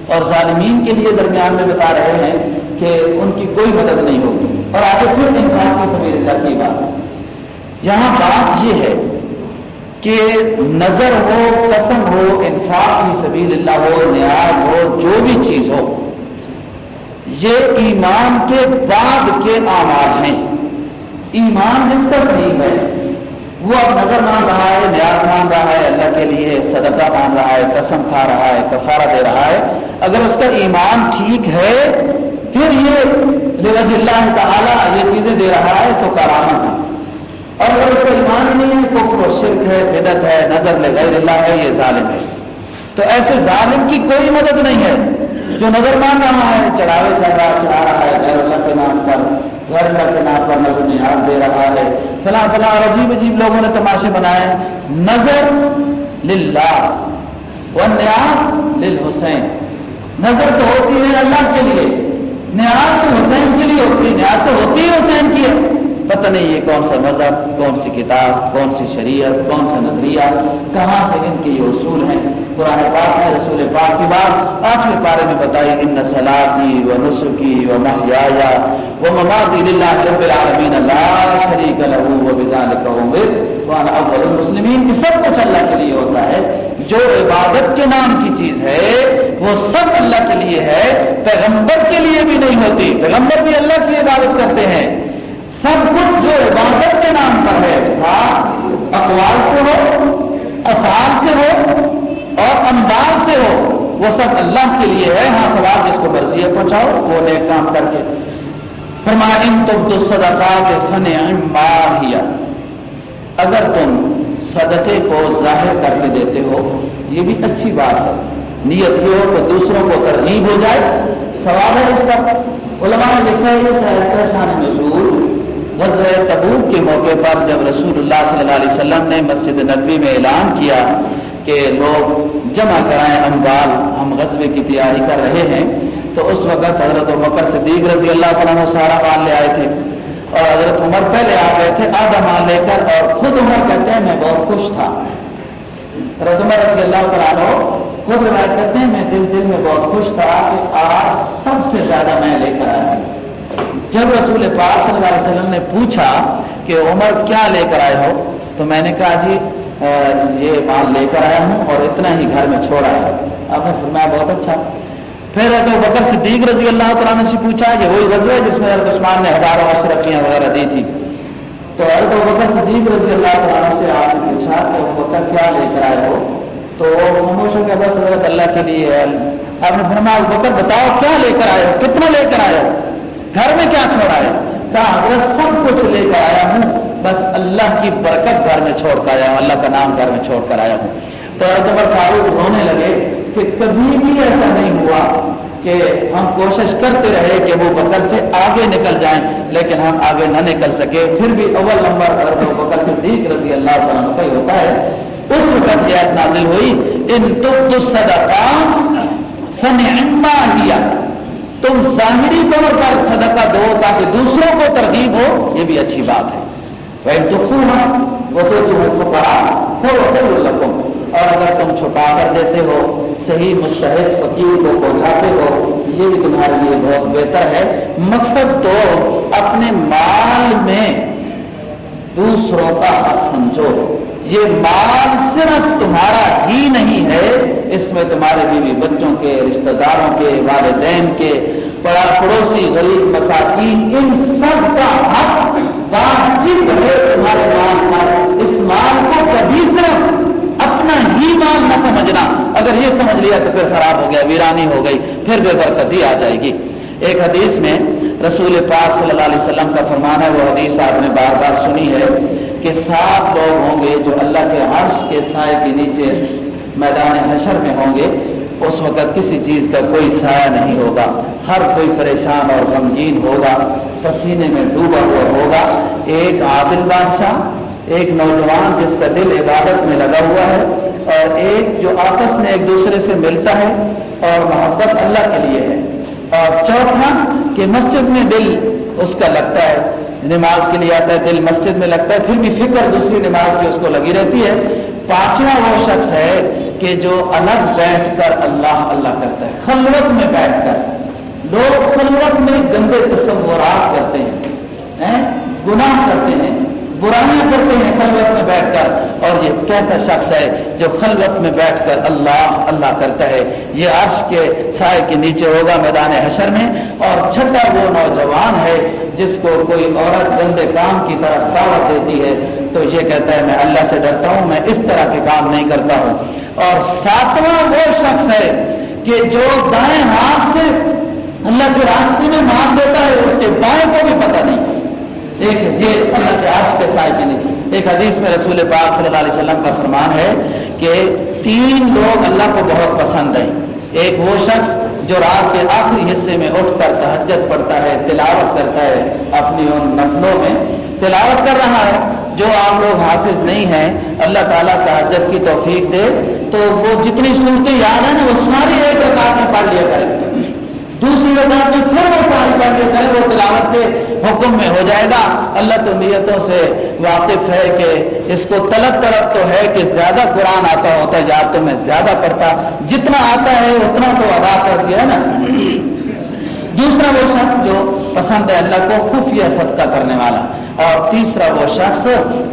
اور ظالمین کے لیے درمیان میں بتا رہے ہیں کہ ان کی کوئی مدد نہیں ہوگی. اور آگے پھر انفاق فی سبین اللہ کی بات۔ یہاں بات یہ ہے کہ نظر ہو، قسم ہو، انفاق فی سبیل اللہ ہو، نیاز ہو، جو بھی چیز ہو، یہ ایمان کے بعد کے آماد ہیں۔ ایمان جس کا صحیح ہے۔ وہ اب نظر مان رہا ہے، نیاز مان رہا ہے، اللہ کے لیے صدقہ مان رہا ہے، قسم کھا رہا ہے، کفارہ دے رہا ہے۔ اگر اس کا ایمان ٹھیک ہے، پھر یہ لوج اللہ تعالیٰ یہ چیزیں دے رہا ہے تو کرامت ہے۔ اور اگر اس ایمان ہی نہیں ہے، کفر و شرک ہے بدت ہے، نظر لغیر اللہ ہے، یہ ظالم ہے۔ تو ایسے ظالم کی کوئی مدد نہیں ہے۔ جو نظر مان رہا ہے، چڑھاوے چڑھ رہا، چڑھا رہا ہے، غیر اللہ کے نام پر، غیر اللہ کے نام پر نظر نیاز دے رہا ہے۔ فلاں فلاں اور عجیب عجیب لوگوں نے تماشے بنائے۔ نظر للہ نیاز للحسین۔ نظر تو ہوتی ہے اللہ کے لیے، نیاز تو حسین کے لیے ہوتی ہے، نیاز تو ہوتی ہے حسین کی۔ ہے پتہ نہیں یہ کون سا مذہب، کون سی کتاب، کون سی شریعت، کون سا نظریہ، کہاں سے ان کے یہ اصول ہیں؟ قرآن پاک ہے، رسول پاک کی بات۔ آخر بارے میں بتائی ان سلاتی و نسخی و محیا و مماتی للہ رب العالمین لا شریک له و بذالک امر وانا اول المسلمین کی سب کچھ اللہ کے لیے ہوتا ہے۔ جو عبادت کے نام کی چیز ہے، وہ سب اللہ کے لیے ہے۔ پیغمبر کے لیے بھی نہیں ہوتی۔ پیغمبر بھی اللہ کی عبادت کرتے ہیں۔ سب کچھ جو عبادت کے نام پر ہے اقوال سے ہو، افعال سے ہو اور انداز سے ہو، وہ سب اللہ کے لیے ہے۔ ہاں سوال جس کو مرضی ہے پہنچاؤ، وہ نیک کام کر کے۔ فرمائن تم تو صدقات فن ماہیا اگر تم صدقے کو ظاہر کر کے دیتے ہو، یہ بھی اچھی بات ہے۔ نیت یہ ہو کہ دوسروں کو ترغیب ہو جائے۔ سوال ہے اس کا علماء نے لکھا ہے، یہ شان نزول۔ غزوہ تبوک کے موقع پر جب رسول اللہ صلی اللہ علیہ وسلم نے مسجد نبوی میں اعلان کیا کہ لوگ جمع کرائیں اموال ہم غزبے کی تیاری کر رہے ہیں، تو اس وقت حضرت مکر صدیق رضی اللہ عنہ سارا مال لے آئے تھے۔ اور حضرت عمر پہلے آ گئے تھے، آدھا مال لے کر اور خود عمر کہتے ہیں، میں بہت خوش تھا۔ حضرت عمر رضی اللہ عنہ خود روایت کرتے ہیں، میں دل دل میں بہت خوش تھا کہ آج سب سے زیادہ میں لے کر آیا جب رسول پاک صلی اللہ علیہ وسلم نے پوچھا کہ عمر کیا لے کر آئے ہو، تو میں نے کہا جی یہ مال لے کر آیا ہوں اور اتنا ہی گھر میں چھوڑ آیا آپ نے فرمایا بہت اچھا۔ پھر تو بکر صدیق رضی اللہ تعالیٰ سے پوچھا کہ وہی غزوہ ہے جس میں حضرت عثمان نے ہزاروں اشرفیاں وغیرہ دی تھی۔ تو حضرت بکر صدیق رضی اللہ تعالیٰ سے آپ نے پوچھا کہ ابو بکر کیا لے کر آئے ہو؟ تو خاموش ہو گیا بس حضرت اللہ کے لیے، آپ نے فرمایا، ابو بکر بتاؤ کیا لے کر آئے ہو؟ کتنا لے کر آئے ہو؟ گھر میں کیا چھوڑا ہے؟ کہا حضرت سب کچھ لے کر آیا ہوں، بس اللہ کی برکت گھر میں چھوڑ کر آیا ہوں، اللہ کا نام گھر میں چھوڑ کر آیا ہوں۔ تو حضرت عمر فاروق رونے لگے کہ کبھی بھی ایسا نہیں ہوا کہ ہم کوشش کرتے رہے کہ وہ بکر سے آگے نکل جائیں، لیکن ہم آگے نہ نکل سکے۔ پھر بھی اول نمبر اگر وہ بکر صدیق رضی اللہ تعالیٰ کا ہی ہوتا ہے، اس وقت یہ نازل ہوئی، ان تبدو صدقان فنعما ہیا تم ظاہری طور پر صدقہ دو تاکہ دوسروں کو ترغیب ہو، یہ بھی اچھی بات ہے۔ وہ دکھوں وہ تو تم فقرا ہو اور اگر تم چھپا کر دیتے ہو، صحیح مستحق فقیر کو پہنچاتے ہو، یہ بھی تمہارے لیے بہت بہتر ہے۔ مقصد تو اپنے مال میں دوسروں کا حق سمجھو۔ یہ مال صرف تمہارا ہی نہیں ہے، اس میں تمہارے بیوی بچوں کے رشتہ داروں کے، والدین کے پڑا پڑوسی غریب، مساکین، ان سب کا حق واجب ہے تمہارے مال پر۔ اس مال کو کبھی صرف اپنا ہی مال نہ سمجھنا۔ اگر یہ سمجھ لیا تو پھر خراب ہو گیا، ویرانی ہو گئی، پھر بے برکتی آ جائے گی۔ ایک حدیث میں رسول پاک صلی اللہ علیہ وسلم کا فرمان ہے، وہ حدیث آپ نے بار بار سنی ہے۔ کہ سات لوگ ہوں گے جو اللہ کے عرش کے سائے کے نیچے میدان حشر میں ہوں گے، اس وقت کسی چیز کا کوئی سایہ نہیں ہوگا۔ ہر کوئی پریشان اور غمگین ہوگا، پسینے میں ڈوبا ہوا ہوگا۔ ایک عادل بادشاہ، ایک نوجوان جس کا دل عبادت میں لگا ہوا ہے، اور ایک جو آپس میں ایک دوسرے سے ملتا ہے اور محبت اللہ کے لیے ہے۔ اور چوتھا، کہ مسجد میں دل اس کا لگتا ہے۔ نماز کے لیے آتا ہے، دل مسجد میں لگتا ہے، پھر بھی فکر دوسری نماز کی اس کو لگی رہتی ہے۔ پانچواں وہ شخص ہے کہ جو الگ بیٹھ کر اللہ اللہ کرتا ہے، خلوت میں بیٹھ کر۔ لوگ خلوت میں گندے تصورات کرتے ہیں؟ گناہ کرتے ہیں۔ برائیاں کرتے ہیں خلوت میں بیٹھ کر۔ اور یہ کیسا شخص ہے جو خلوت میں بیٹھ کر اللہ اللہ کرتا ہے۔ یہ عرش کے سائے کے نیچے ہوگا میدان حشر میں۔ اور چھٹا وہ نوجوان ہے جس کو کوئی عورت گندے کام کی طرف دعوت دیتی ہے۔ تو یہ کہتا ہے، میں اللہ سے ڈرتا ہوں، میں اس طرح کے کام نہیں کرتا ہوں۔ اور ساتواں وہ شخص ہے کہ جو دائیں ہاتھ سے اللہ کے راستے میں مان دیتا ہے، اس کے بائیں کو بھی پتہ نہیں۔ ایک یہ اللہ کے عرش کے سائے کے نیچے ایک حدیث میں رسول پاک صلی اللہ علیہ وسلم کا فرمان ہے کہ تین لوگ اللہ کو بہت پسند ہیں۔ ایک وہ شخص جو رات کے آخری حصے میں اٹھ کر تہجد پڑھتا ہے، تلاوت کرتا ہے اپنی ان نفلوں میں۔ تلاوت کر رہا ہے، جو آپ لوگ حافظ نہیں ہیں، اللہ تعالیٰ تہجد کی توفیق دے۔ تو وہ جتنی صورتیں یاد ہیں نا، وہ ساری ایک رکعت میں پڑھ لیا کریں دوسری رکعت میں پھر وہ ساری پڑھ لیا کریں وہ تلاوت کے حکم میں ہو جائے گا۔ اللہ تو نیتوں سے واقف ہے کہ اس کو طلب طلب تو ہے کہ زیادہ قرآن آتا ہوتا ہے یاد تو میں زیادہ پڑھتا۔ جتنا آتا ہے، اتنا تو ادا کر دیا نا۔ دوسرا وہ شخص جو پسند ہے اللہ کو، خفیہ صدقہ کرنے والا۔ اور تیسرا وہ شخص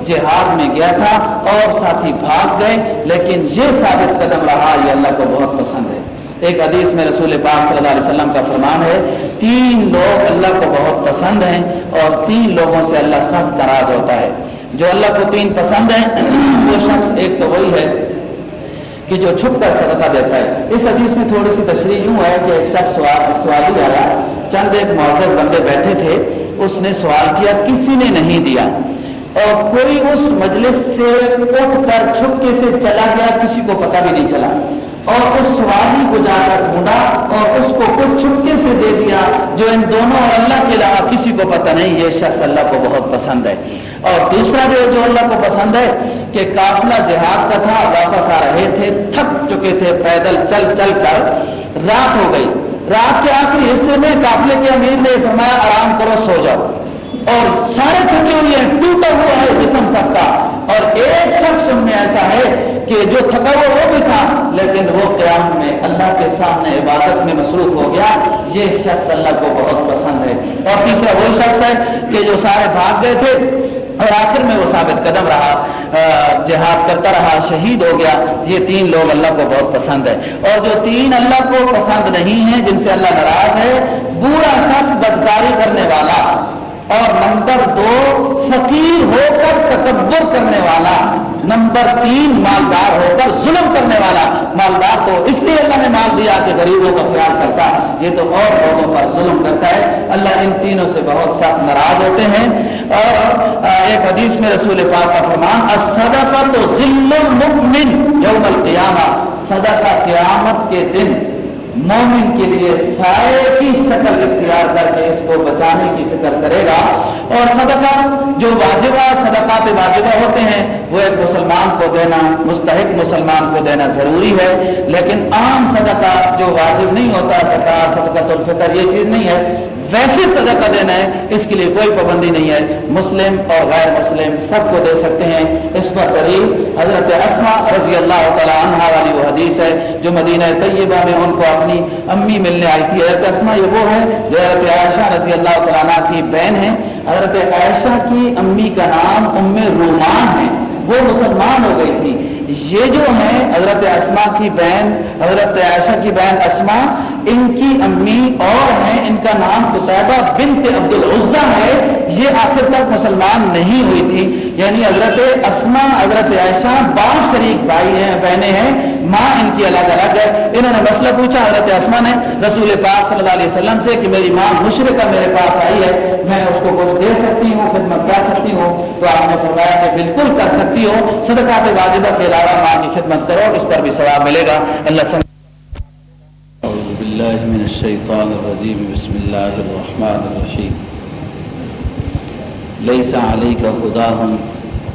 جہاد میں گیا تھا اور ساتھی بھاگ گئے، لیکن یہ ثابت قدم رہا، یہ اللہ کو بہت پسند ہے۔ ایک حدیث میں رسول پاک صلی اللہ علیہ وسلم کا فرمان ہے، تین لوگ اللہ کو بہت پسند ہیں اور تین لوگوں سے اللہ سخت ناراض ہوتا ہے۔ جو اللہ کو تین پسند ہیں، وہ شخص ایک تو وہی ہے کہ جو چھپ کر صدقہ دیتا ہے۔ اس حدیث میں تھوڑی سی تشریح یوں ہے کہ ایک شخص سوال سوالی آیا چند ایک معذر بندے بیٹھے تھے، اس نے سوال کیا، کسی نے نہیں دیا۔ اور کوئی اس مجلس سے اٹھ کر چھپکے سے چلا گیا، کسی کو پتہ بھی نہیں چلا۔ اور اس سوالی کو جا کر ڈھونڈا اور اس کو کچھ چھپکے سے دے دیا جو ان دونوں اور اللہ کے علاوہ کسی کو پتہ نہیں، یہ شخص اللہ کو بہت پسند ہے۔ اور دوسرا جو جو اللہ کو پسند ہے کہ قافلہ جہاد کا تھا، واپس آ رہے تھے، تھک چکے تھے، پیدل چل چل کر رات ہو گئی۔ رات کے آخری حصے میں قافلے کے امیر نے فرمایا، آرام کرو، سو جاؤ۔ اور سارے تھکے ہوئے ہیں ٹوٹا ہوا ہے جسم سب کا۔ اور ایک شخص ان میں ایسا ہے کہ جو تھکا ہوا وہ بھی تھا، لیکن وہ قیام میں اللہ کے سامنے عبادت میں مصروف ہو گیا۔ یہ شخص اللہ کو بہت پسند ہے۔ اور تیسرا وہی شخص ہے کہ جو سارے بھاگ گئے تھے اور آخر میں وہ ثابت قدم رہا جہاد کرتا رہا، شہید ہو گیا۔ یہ تین لوگ اللہ کو بہت پسند ہے اور جو تین اللہ کو پسند نہیں ہیں، جن سے اللہ ناراض ہے، بوڑھا شخص بدکاری کرنے والا۔ اور نمبر دو، فقیر ہو کر تکبر کرنے والا، نمبر تین، مالدار ہو کر ظلم کرنے والا۔ مالدار تو اس لیے اللہ نے مال دیا کہ غریبوں کا خیال کرتا یہ تو اور لوگوں پر ظلم کرتا ہے۔ اللہ ان تینوں سے بہت سخت ناراض ہوتے ہیں۔ اور ایک حدیث میں رسول پاک کا فرمان صدقہ تو ذل المؤمن یوم القیامہ۔ صدقہ قیامت کے دن مومن کے لیے سائے کی شکل اختیار کر کے اس کو بچانے کی فکر کرے گا۔ اور صدقہ، جو واجبہ، صدقات واجبہ ہوتے ہیں، وہ ایک مسلمان کو دینا، مستحق مسلمان کو دینا ضروری ہے۔ لیکن عام صدقہ جو واجب نہیں ہوتا، صدقہ صدقہ الفطر، یہ چیز نہیں ہے۔ ویسے صدقہ دینا ہے، اس کے لیے کوئی پابندی نہیں ہے۔ مسلم اور غیر مسلم سب کو دے سکتے ہیں۔ اس پر قریب حضرت اسما رضی اللہ تعالیٰ عنہ والی وہ حدیث ہے جو مدینہ طیبہ میں ان کو اپنی امی ملنے آئی تھی۔ حضرت اسما یہ وہ ہے جو حضرت عائشہ رضی اللہ تعالیٰ عنہ کی بہن ہے حضرت عائشہ کی امی کا نام ام رومان ہے۔ وہ مسلمان ہو گئی تھی۔ یہ جو ہے حضرت اسما کی بہن، حضرت عائشہ کی بہن اسما ان کی امی اور ہیں، ان کا نام قطعبہ بنت عبد العزہ ہے، یہ آخر تک مسلمان نہیں ہوئی تھی۔ یعنی حضرت اسما حضرت عائشہ باپ شریک بھائی ہیں، بہنیں ہیں۔ ماں ان کی الگ الگ ہے۔ انہوں نے مسئلہ پوچھا، حضرت اسما نے، رسول پاک صلی اللہ علیہ وسلم سے کہ میری ماں مشرقہ میرے پاس آئی ہے، میں اس کو کچھ دے سکتی ہوں، خدمت کر سکتی ہوں۔ تو آپ نے فرمایا کہ بالکل کر سکتی ہو۔ صدقات واجبہ کے علاوہ ماں کی خدمت کرو، اس پر بھی ثواب ملے گا۔ اللہ سم بالله من الشيطان الرجيم بسم الله الرحمن الرحيم ليس عليك هداهم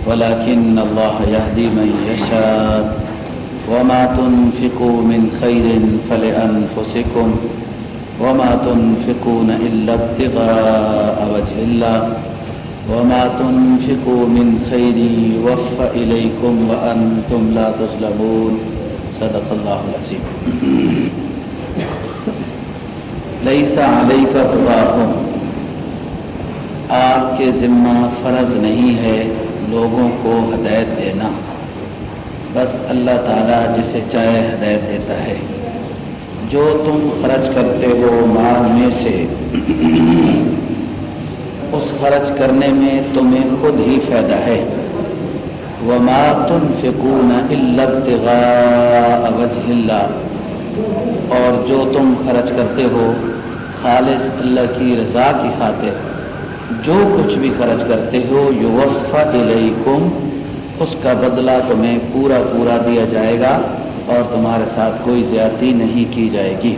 ولكن الله يهدي من يشاء وما تنفقوا من خير فلأنفسكم وما تنفقون إلا ابتغاء وجه الله. وما تنفقوا من خير يوفى إليكم وأنتم لا تظلمون. صدق الله العظيم. لیسا علیہ کا آپ کے ذمہ فرض نہیں ہے لوگوں کو ہدایت دینا. بس اللہ تعالیٰ جسے چاہے ہدایت دیتا ہے۔ جو تم خرچ کرتے ہو مال میں سے، اس خرچ کرنے میں تمہیں خود ہی فائدہ ہے۔ وہ ماتن فکون اللہ اور جو تم خرچ کرتے ہو، خالص اللہ کی رضا کی خاطر۔ جو کچھ بھی خرچ کرتے ہو یو وفا اس کا بدلہ تمہیں پورا پورا دیا جائے گا اور تمہارے ساتھ کوئی زیادتی نہیں کی جائے گی۔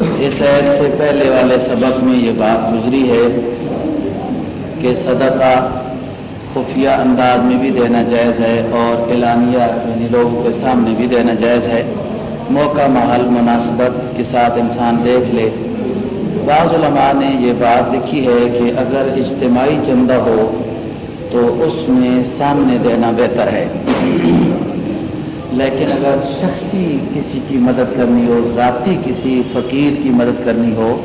اس عید سے پہلے والے سبق میں یہ بات گزری ہے کہ صدقہ خفیہ انداز میں بھی دینا جائز ہے اور اعلانیہ یعنی لوگوں کے سامنے بھی دینا جائز ہے۔ موقع، محل، مناسبت کے ساتھ انسان دیکھ لے۔ بعض علماء نے یہ بات لکھی ہے کہ اگر اجتماعی چندہ ہو تو اس میں سامنے دینا بہتر ہے۔ لیکن اگر شخصی کسی کی مدد کرنی ہو، ذاتی کسی فقیر کی مدد کرنی ہو،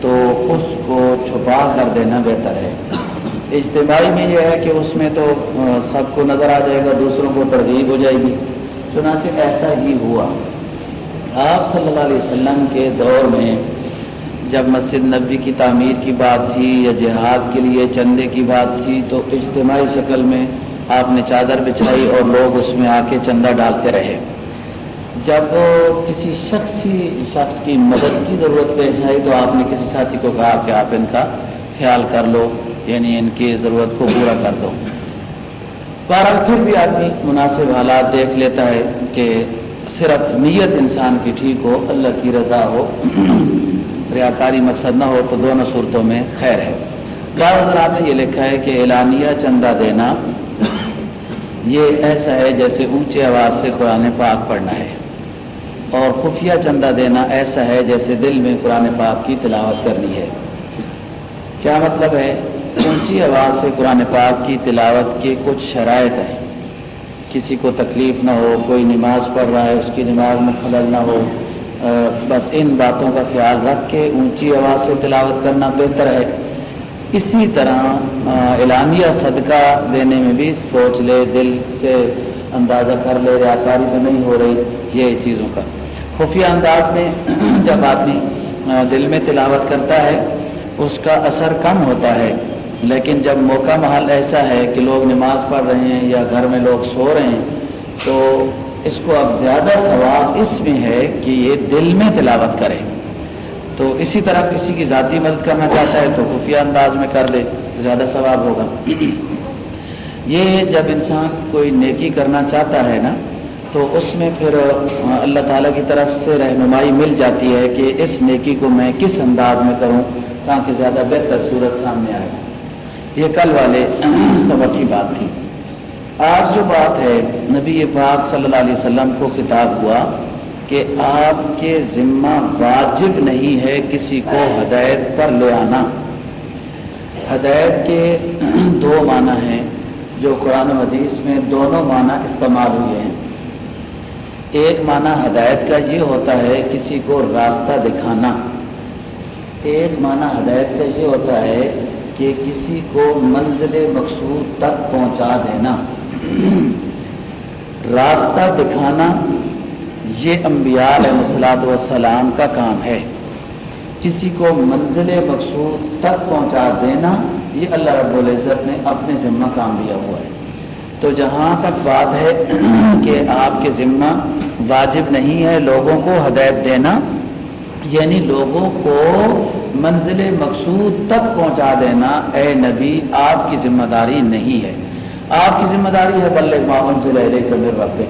تو اس کو چھپا کر دینا بہتر ہے۔ اجتماعی میں یہ ہے کہ اس میں تو سب کو نظر آ جائے گا، دوسروں کو ترغیب ہو جائے گی۔ چنانچہ ایسا ہی ہوا۔ آپ صلی اللہ علیہ وسلم کے دور میں جب مسجد نبی کی تعمیر کی بات تھی یا جہاد کے لیے چندے کی بات تھی تو اجتماعی شکل میں آپ نے چادر بچھائی اور لوگ اس میں آ کے چندہ ڈالتے رہے۔ جب کسی شخصی شخص کی مدد کی ضرورت پیش آئی تو آپ نے کسی ساتھی کو کہا کہ آپ ان کا خیال کر لو یعنی ان کی ضرورت کو پورا کر دو۔ بہرحال پھر بھی آدمی مناسب حالات دیکھ لیتا ہے کہ صرف نیت انسان کی ٹھیک ہو، اللہ کی رضا ہو۔ ریاکاری مقصد نہ ہو تو دونوں صورتوں میں خیر ہے۔ بعض حضرات نے یہ لکھا ہے کہ اعلانیہ چندہ دینا یہ ایسا ہے جیسے اونچے آواز سے قرآن پاک پڑھنا ہے۔ اور خفیہ چندہ دینا ایسا ہے جیسے دل میں قرآن پاک کی تلاوت کرنی ہے۔ کیا مطلب ہے؟ اونچی آواز سے قرآن پاک کی تلاوت کے کچھ شرائط ہیں۔ کسی کو تکلیف نہ ہو، کوئی نماز پڑھ رہا ہے، اس کی نماز میں خلل نہ ہو۔ بس ان باتوں کا خیال رکھ کے اونچی آواز سے تلاوت کرنا بہتر ہے۔ اسی طرح اعلانیہ صدقہ دینے میں بھی سوچ لے، دل سے اندازہ کر لے، ریاکاری تو نہیں ہو رہی یہ چیزوں کا۔ خفیہ انداز میں [CLEARS THROAT] جب آدمی دل میں تلاوت کرتا ہے، اس کا اثر کم ہوتا ہے۔ لیکن جب موقع محل ایسا ہے کہ لوگ نماز پڑھ رہے ہیں یا گھر میں لوگ سو رہے ہیں، تو اس کو اب زیادہ ثواب اس میں ہے کہ یہ دل میں تلاوت کرے۔ تو اسی طرح کسی کی ذاتی مدد کرنا چاہتا ہے تو خفیہ انداز میں کر دے زیادہ ثواب ہوگا۔ یہ جب انسان کوئی نیکی کرنا چاہتا ہے نا، تو اس میں پھر اللہ تعالیٰ کی طرف سے رہنمائی مل جاتی ہے کہ اس نیکی کو میں کس انداز میں کروں تاکہ زیادہ بہتر صورت سامنے آئے۔ یہ کل والے [CLEARS THROAT] سبق کی بات تھی۔ آج جو بات ہے، نبی پاک صلی اللہ علیہ وسلم کو خطاب ہوا کہ آپ کے ذمہ واجب نہیں ہے کسی کو ہدایت پر لے آنا۔ ہدایت کے دو معنی ہیں جو قرآن و حدیث میں دونوں معنی استعمال ہوئے ہیں۔ ایک معنی ہدایت کا یہ ہوتا ہے کسی کو راستہ دکھانا۔ ایک معنی ہدایت کا یہ ہوتا ہے کہ کسی کو منزل مقصود تک پہنچا دینا۔ راستہ دکھانا یہ انبیاء علیہ مسلاط والسلام کا کام ہے۔ کسی کو منزل مقصود تک پہنچا دینا، یہ اللہ رب العزت نے اپنے ذمہ کام لیا ہوا ہے۔ تو جہاں تک بات ہے [CLEARS THROAT] کہ آپ کے ذمہ واجب نہیں ہے لوگوں کو ہدایت دینا یعنی لوگوں کو منزل مقصود تک پہنچا دینا، اے نبی، آپ کی ذمہ داری نہیں ہے۔ آپ کی ذمہ داری ہے بلے معاون سے لہرے کبر رکھے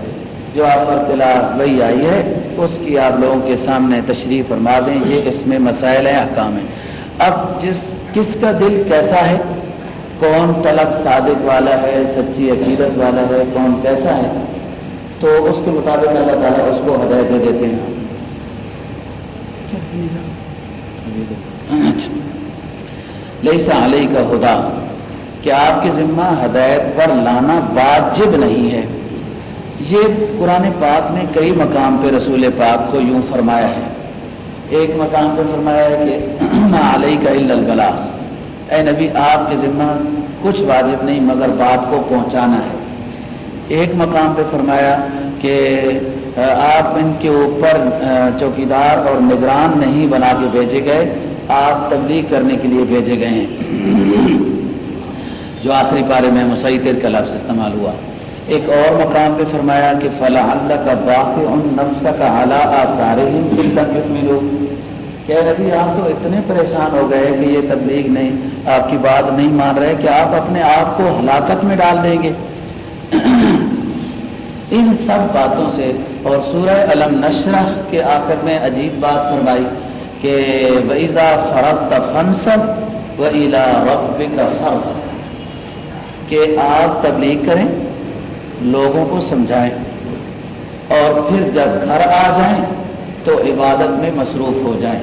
جو آپ پر تلا وہی آئی ہے اس کی آپ لوگوں کے سامنے تشریف فرما دیں۔ یہ اس میں مسائل ہیں احکام ہیں۔ اب جس کس کا دل کیسا ہے؟ کون طلب صادق والا ہے سچی عقیدت والا ہے کون کیسا ہے؟ تو اس کے مطابق اللہ تعالیٰ اس کو ہدایت دے دیتے ہیں۔ اچھا۔ لئیسا علیہ کا خدا کہ آپ کی ذمہ ہدایت پر لانا واجب نہیں ہے۔ یہ قرآن پاک نے کئی مقام پہ رسول پاک کو یوں فرمایا ہے۔ ایک مقام پہ فرمایا ہے کہ نہ علیہ کا البلا اے نبی، آپ کے ذمہ کچھ واجب نہیں، مگر بات کو پہنچانا ہے۔ ایک مقام پہ فرمایا کہ آپ ان کے اوپر چوکیدار اور نگران نہیں بنا کے بھیجے گئے، آپ تبلیغ کرنے کے لیے بھیجے گئے ہیں۔ جو آخری پارے میں مسیطر کا لفظ استعمال ہوا۔ ایک اور مقام پہ فرمایا کہ فلاں اللہ کا باقی ان نفس کا اعلیٰ ملو کہہ رہی آپ تو اتنے پریشان ہو گئے کہ یہ تبلیغ نہیں، آپ کی بات نہیں مان رہے کہ آپ اپنے آپ کو ہلاکت میں ڈال دیں گے۔ ان سب باتوں سے، اور سورہ علم نشرہ کے آخر میں عجیب بات فرمائی کہ ویزا فرق فنسب و الا رب کا فرق کہ آپ تبلیغ کریں، لوگوں کو سمجھائیں، اور پھر جب گھر آ جائیں تو عبادت میں مصروف ہو جائیں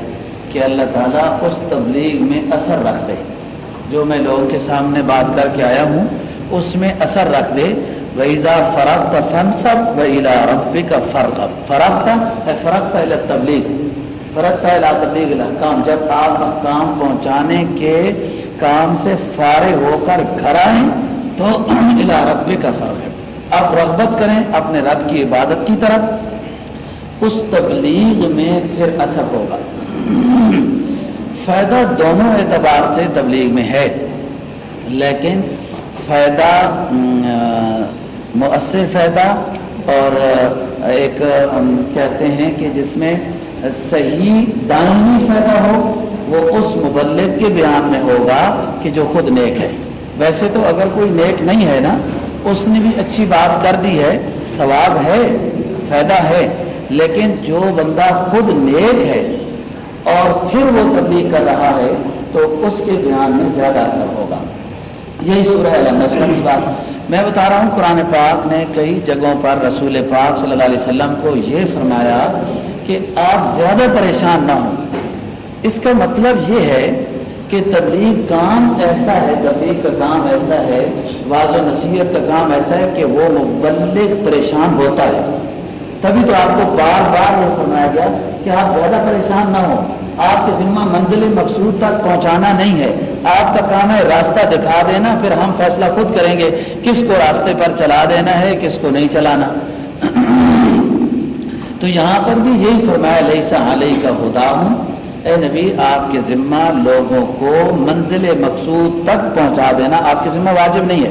کہ اللہ تعالیٰ اس تبلیغ میں اثر رکھ دے۔ جو میں لوگوں کے سامنے بات کر کے آیا ہوں، اس میں اثر رکھ دے۔ ویزا فرق فن سب ویلا رب کا فرق فرق کا فرق کا تبلیغ فرق کا تبلیغ الحکام جب آپ کام پہنچانے کے کام سے فارغ ہو کر گھر آئیں تو رب کا فرق ہے اب رغبت کریں اپنے رب کی عبادت کی طرف۔ اس تبلیغ میں پھر اثر ہوگا۔ فائدہ دونوں اعتبار سے تبلیغ میں ہے۔ لیکن فائدہ مؤثر فائدہ اور ایک کہتے ہیں کہ جس میں صحیح دائمی فائدہ ہو، وہ اس مبلغ کے بیان میں ہوگا کہ جو خود نیک ہے۔ ویسے تو اگر کوئی نیک نہیں ہے نا، اس نے بھی اچھی بات کر دی ہے، ثواب ہے، فائدہ ہے، لیکن جو بندہ خود نیک ہے اور پھر وہ تبلیغ کر رہا ہے، تو اس کے بیان میں زیادہ اثر ہوگا۔ یہی سورہ کی بات۔ میں بتا رہا ہوں، قرآن پاک نے کئی جگہوں پر رسول پاک صلی اللہ علیہ وسلم کو یہ فرمایا کہ آپ زیادہ پریشان نہ ہوں۔ اس کا مطلب یہ ہے کہ تبلیغ کام ایسا ہے، تبلیغ کا کام ایسا ہے، واضح و نصیحت کا کام ایسا ہے کہ وہ مبلغ پریشان ہوتا ہے۔ تبھی تو آپ کو بار بار یہ فرمایا گیا کہ آپ زیادہ پریشان نہ ہوں۔ آپ کے ذمہ منزل مقصود تک پہنچانا نہیں ہے۔ آپ کا کام ہے راستہ دکھا دینا، پھر ہم فیصلہ خود کریں گے کس کو راستے پر چلا دینا ہے، کس کو نہیں چلانا۔ تو یہاں پر بھی یہی فرمایا لئی علیہ کا خدا ہوں اے نبی، آپ کے ذمہ لوگوں کو منزل مقصود تک پہنچا دینا آپ کے ذمہ واجب نہیں ہے۔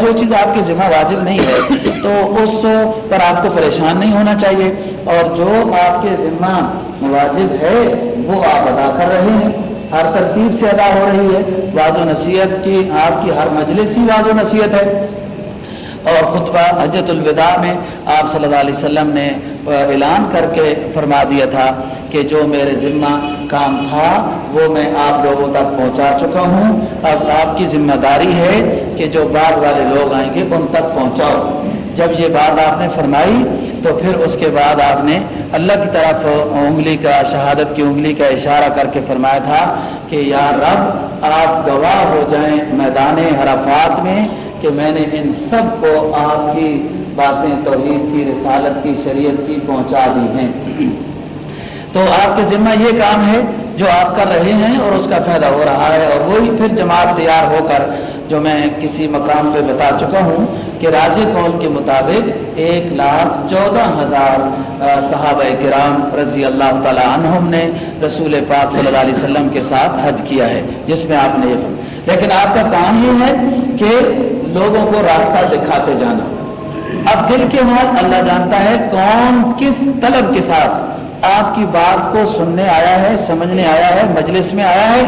جو چیز آپ کے ذمہ واجب نہیں ہے، تو اس پر آپ کو پریشان نہیں ہونا چاہیے۔ اور جو آپ کے ذمہ واجب ہے، وہ آپ ادا کر رہے ہیں۔ ہر ترتیب سے ادا ہو رہی ہے۔ واض و نصیحت کی، آپ کی ہر مجلس ہی واض و نصیحت ہے۔ اور خطبہ حجت الوداع میں آپ صلی اللہ علیہ وسلم نے اعلان کر کے فرما دیا تھا کہ جو میرے ذمہ کام تھا وہ میں آپ لوگوں تک پہنچا چکا ہوں۔ اب آپ کی ذمہ داری ہے کہ جو بعد والے لوگ آئیں گے ان تک پہنچاؤ۔ جب یہ بات آپ نے فرمائی تو پھر اس کے بعد آپ نے اللہ کی طرف انگلی کا شہادت کی انگلی کا اشارہ کر کے فرمایا تھا کہ یا رب، آپ گواہ ہو جائیں میدان حرفات میں کہ میں نے ان سب کو آپ کی باتیں توحید کی، رسالت کی، شریعت کی پہنچا دی ہیں۔ تو آپ کے ذمہ یہ کام ہے جو آپ کر رہے ہیں اور اس کا فائدہ ہو رہا ہے اور وہی پھر جماعت تیار ہو کر جو میں کسی مقام پہ بتا چکا ہوں کہ راج قول کے مطابق ایک لاکھ چودہ ہزار صحابہ کرام رضی اللہ تعالیٰ عنہم نے رسول پاک صلی اللہ علیہ وسلم کے ساتھ حج کیا ہے، جس میں آپ نے یہ لیکن آپ کا کام یہ ہے کہ لوگوں کو راستہ دکھاتے جانا۔ اب دل کے حال اللہ جانتا ہے کون کس طلب کے ساتھ آپ کی بات کو سننے آیا ہے، سمجھنے آیا ہے، مجلس میں آیا ہے،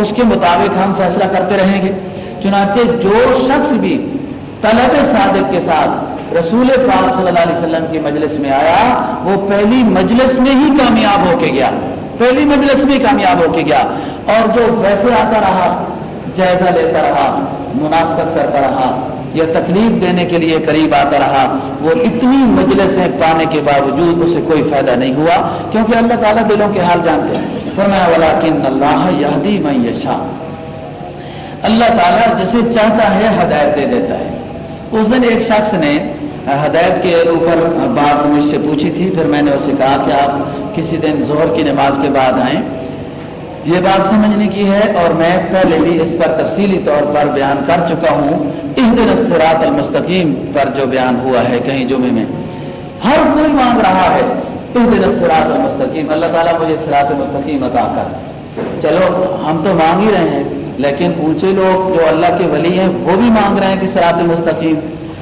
اس کے مطابق ہم فیصلہ کرتے رہیں گے۔ چنانچہ جو شخص بھی طلب صادق کے ساتھ رسول پاک صلی اللہ علیہ وسلم کی مجلس میں آیا، وہ پہلی مجلس میں ہی کامیاب ہو کے گیا۔ پہلی مجلس میں کامیاب ہو کے گیا۔ اور جو ویسے آتا رہا، جائزہ لیتا رہا، منافقت کرتا رہا یا تکلیف دینے کے لیے قریب آتا رہا، وہ اتنی مجلسیں پانے کے باوجود اسے کوئی فائدہ نہیں ہوا، کیونکہ اللہ تعالیٰ دلوں کے حال جانتے ہیں۔ فرمایا ولیکن اللہ یہدی من یشا اللہ تعالیٰ جسے چاہتا ہے ہدایت دے دیتا ہے۔ اس دن ایک شخص نے ہدایت کے اوپر بات مجھ سے پوچھی تھی، پھر میں نے اسے کہا کہ آپ کسی دن ظہر کی نماز کے بعد آئیں۔ یہ بات سمجھنے کی ہے اور میں پہلے بھی اس پر تفصیلی طور پر بیان کر چکا ہوں۔ اس دن المستقیم پر جو بیان ہوا ہے کہیں جمعے میں۔ ہر کوئی مانگ رہا ہے۔ اس دن المستقیم اللہ تعالیٰ مجھے سرات المستقیم عطا کر۔ چلو، ہم تو مانگ ہی رہے ہیں، لیکن اونچے لوگ جو اللہ کے ولی ہیں، وہ بھی مانگ رہے ہیں کہ سرات المستقیم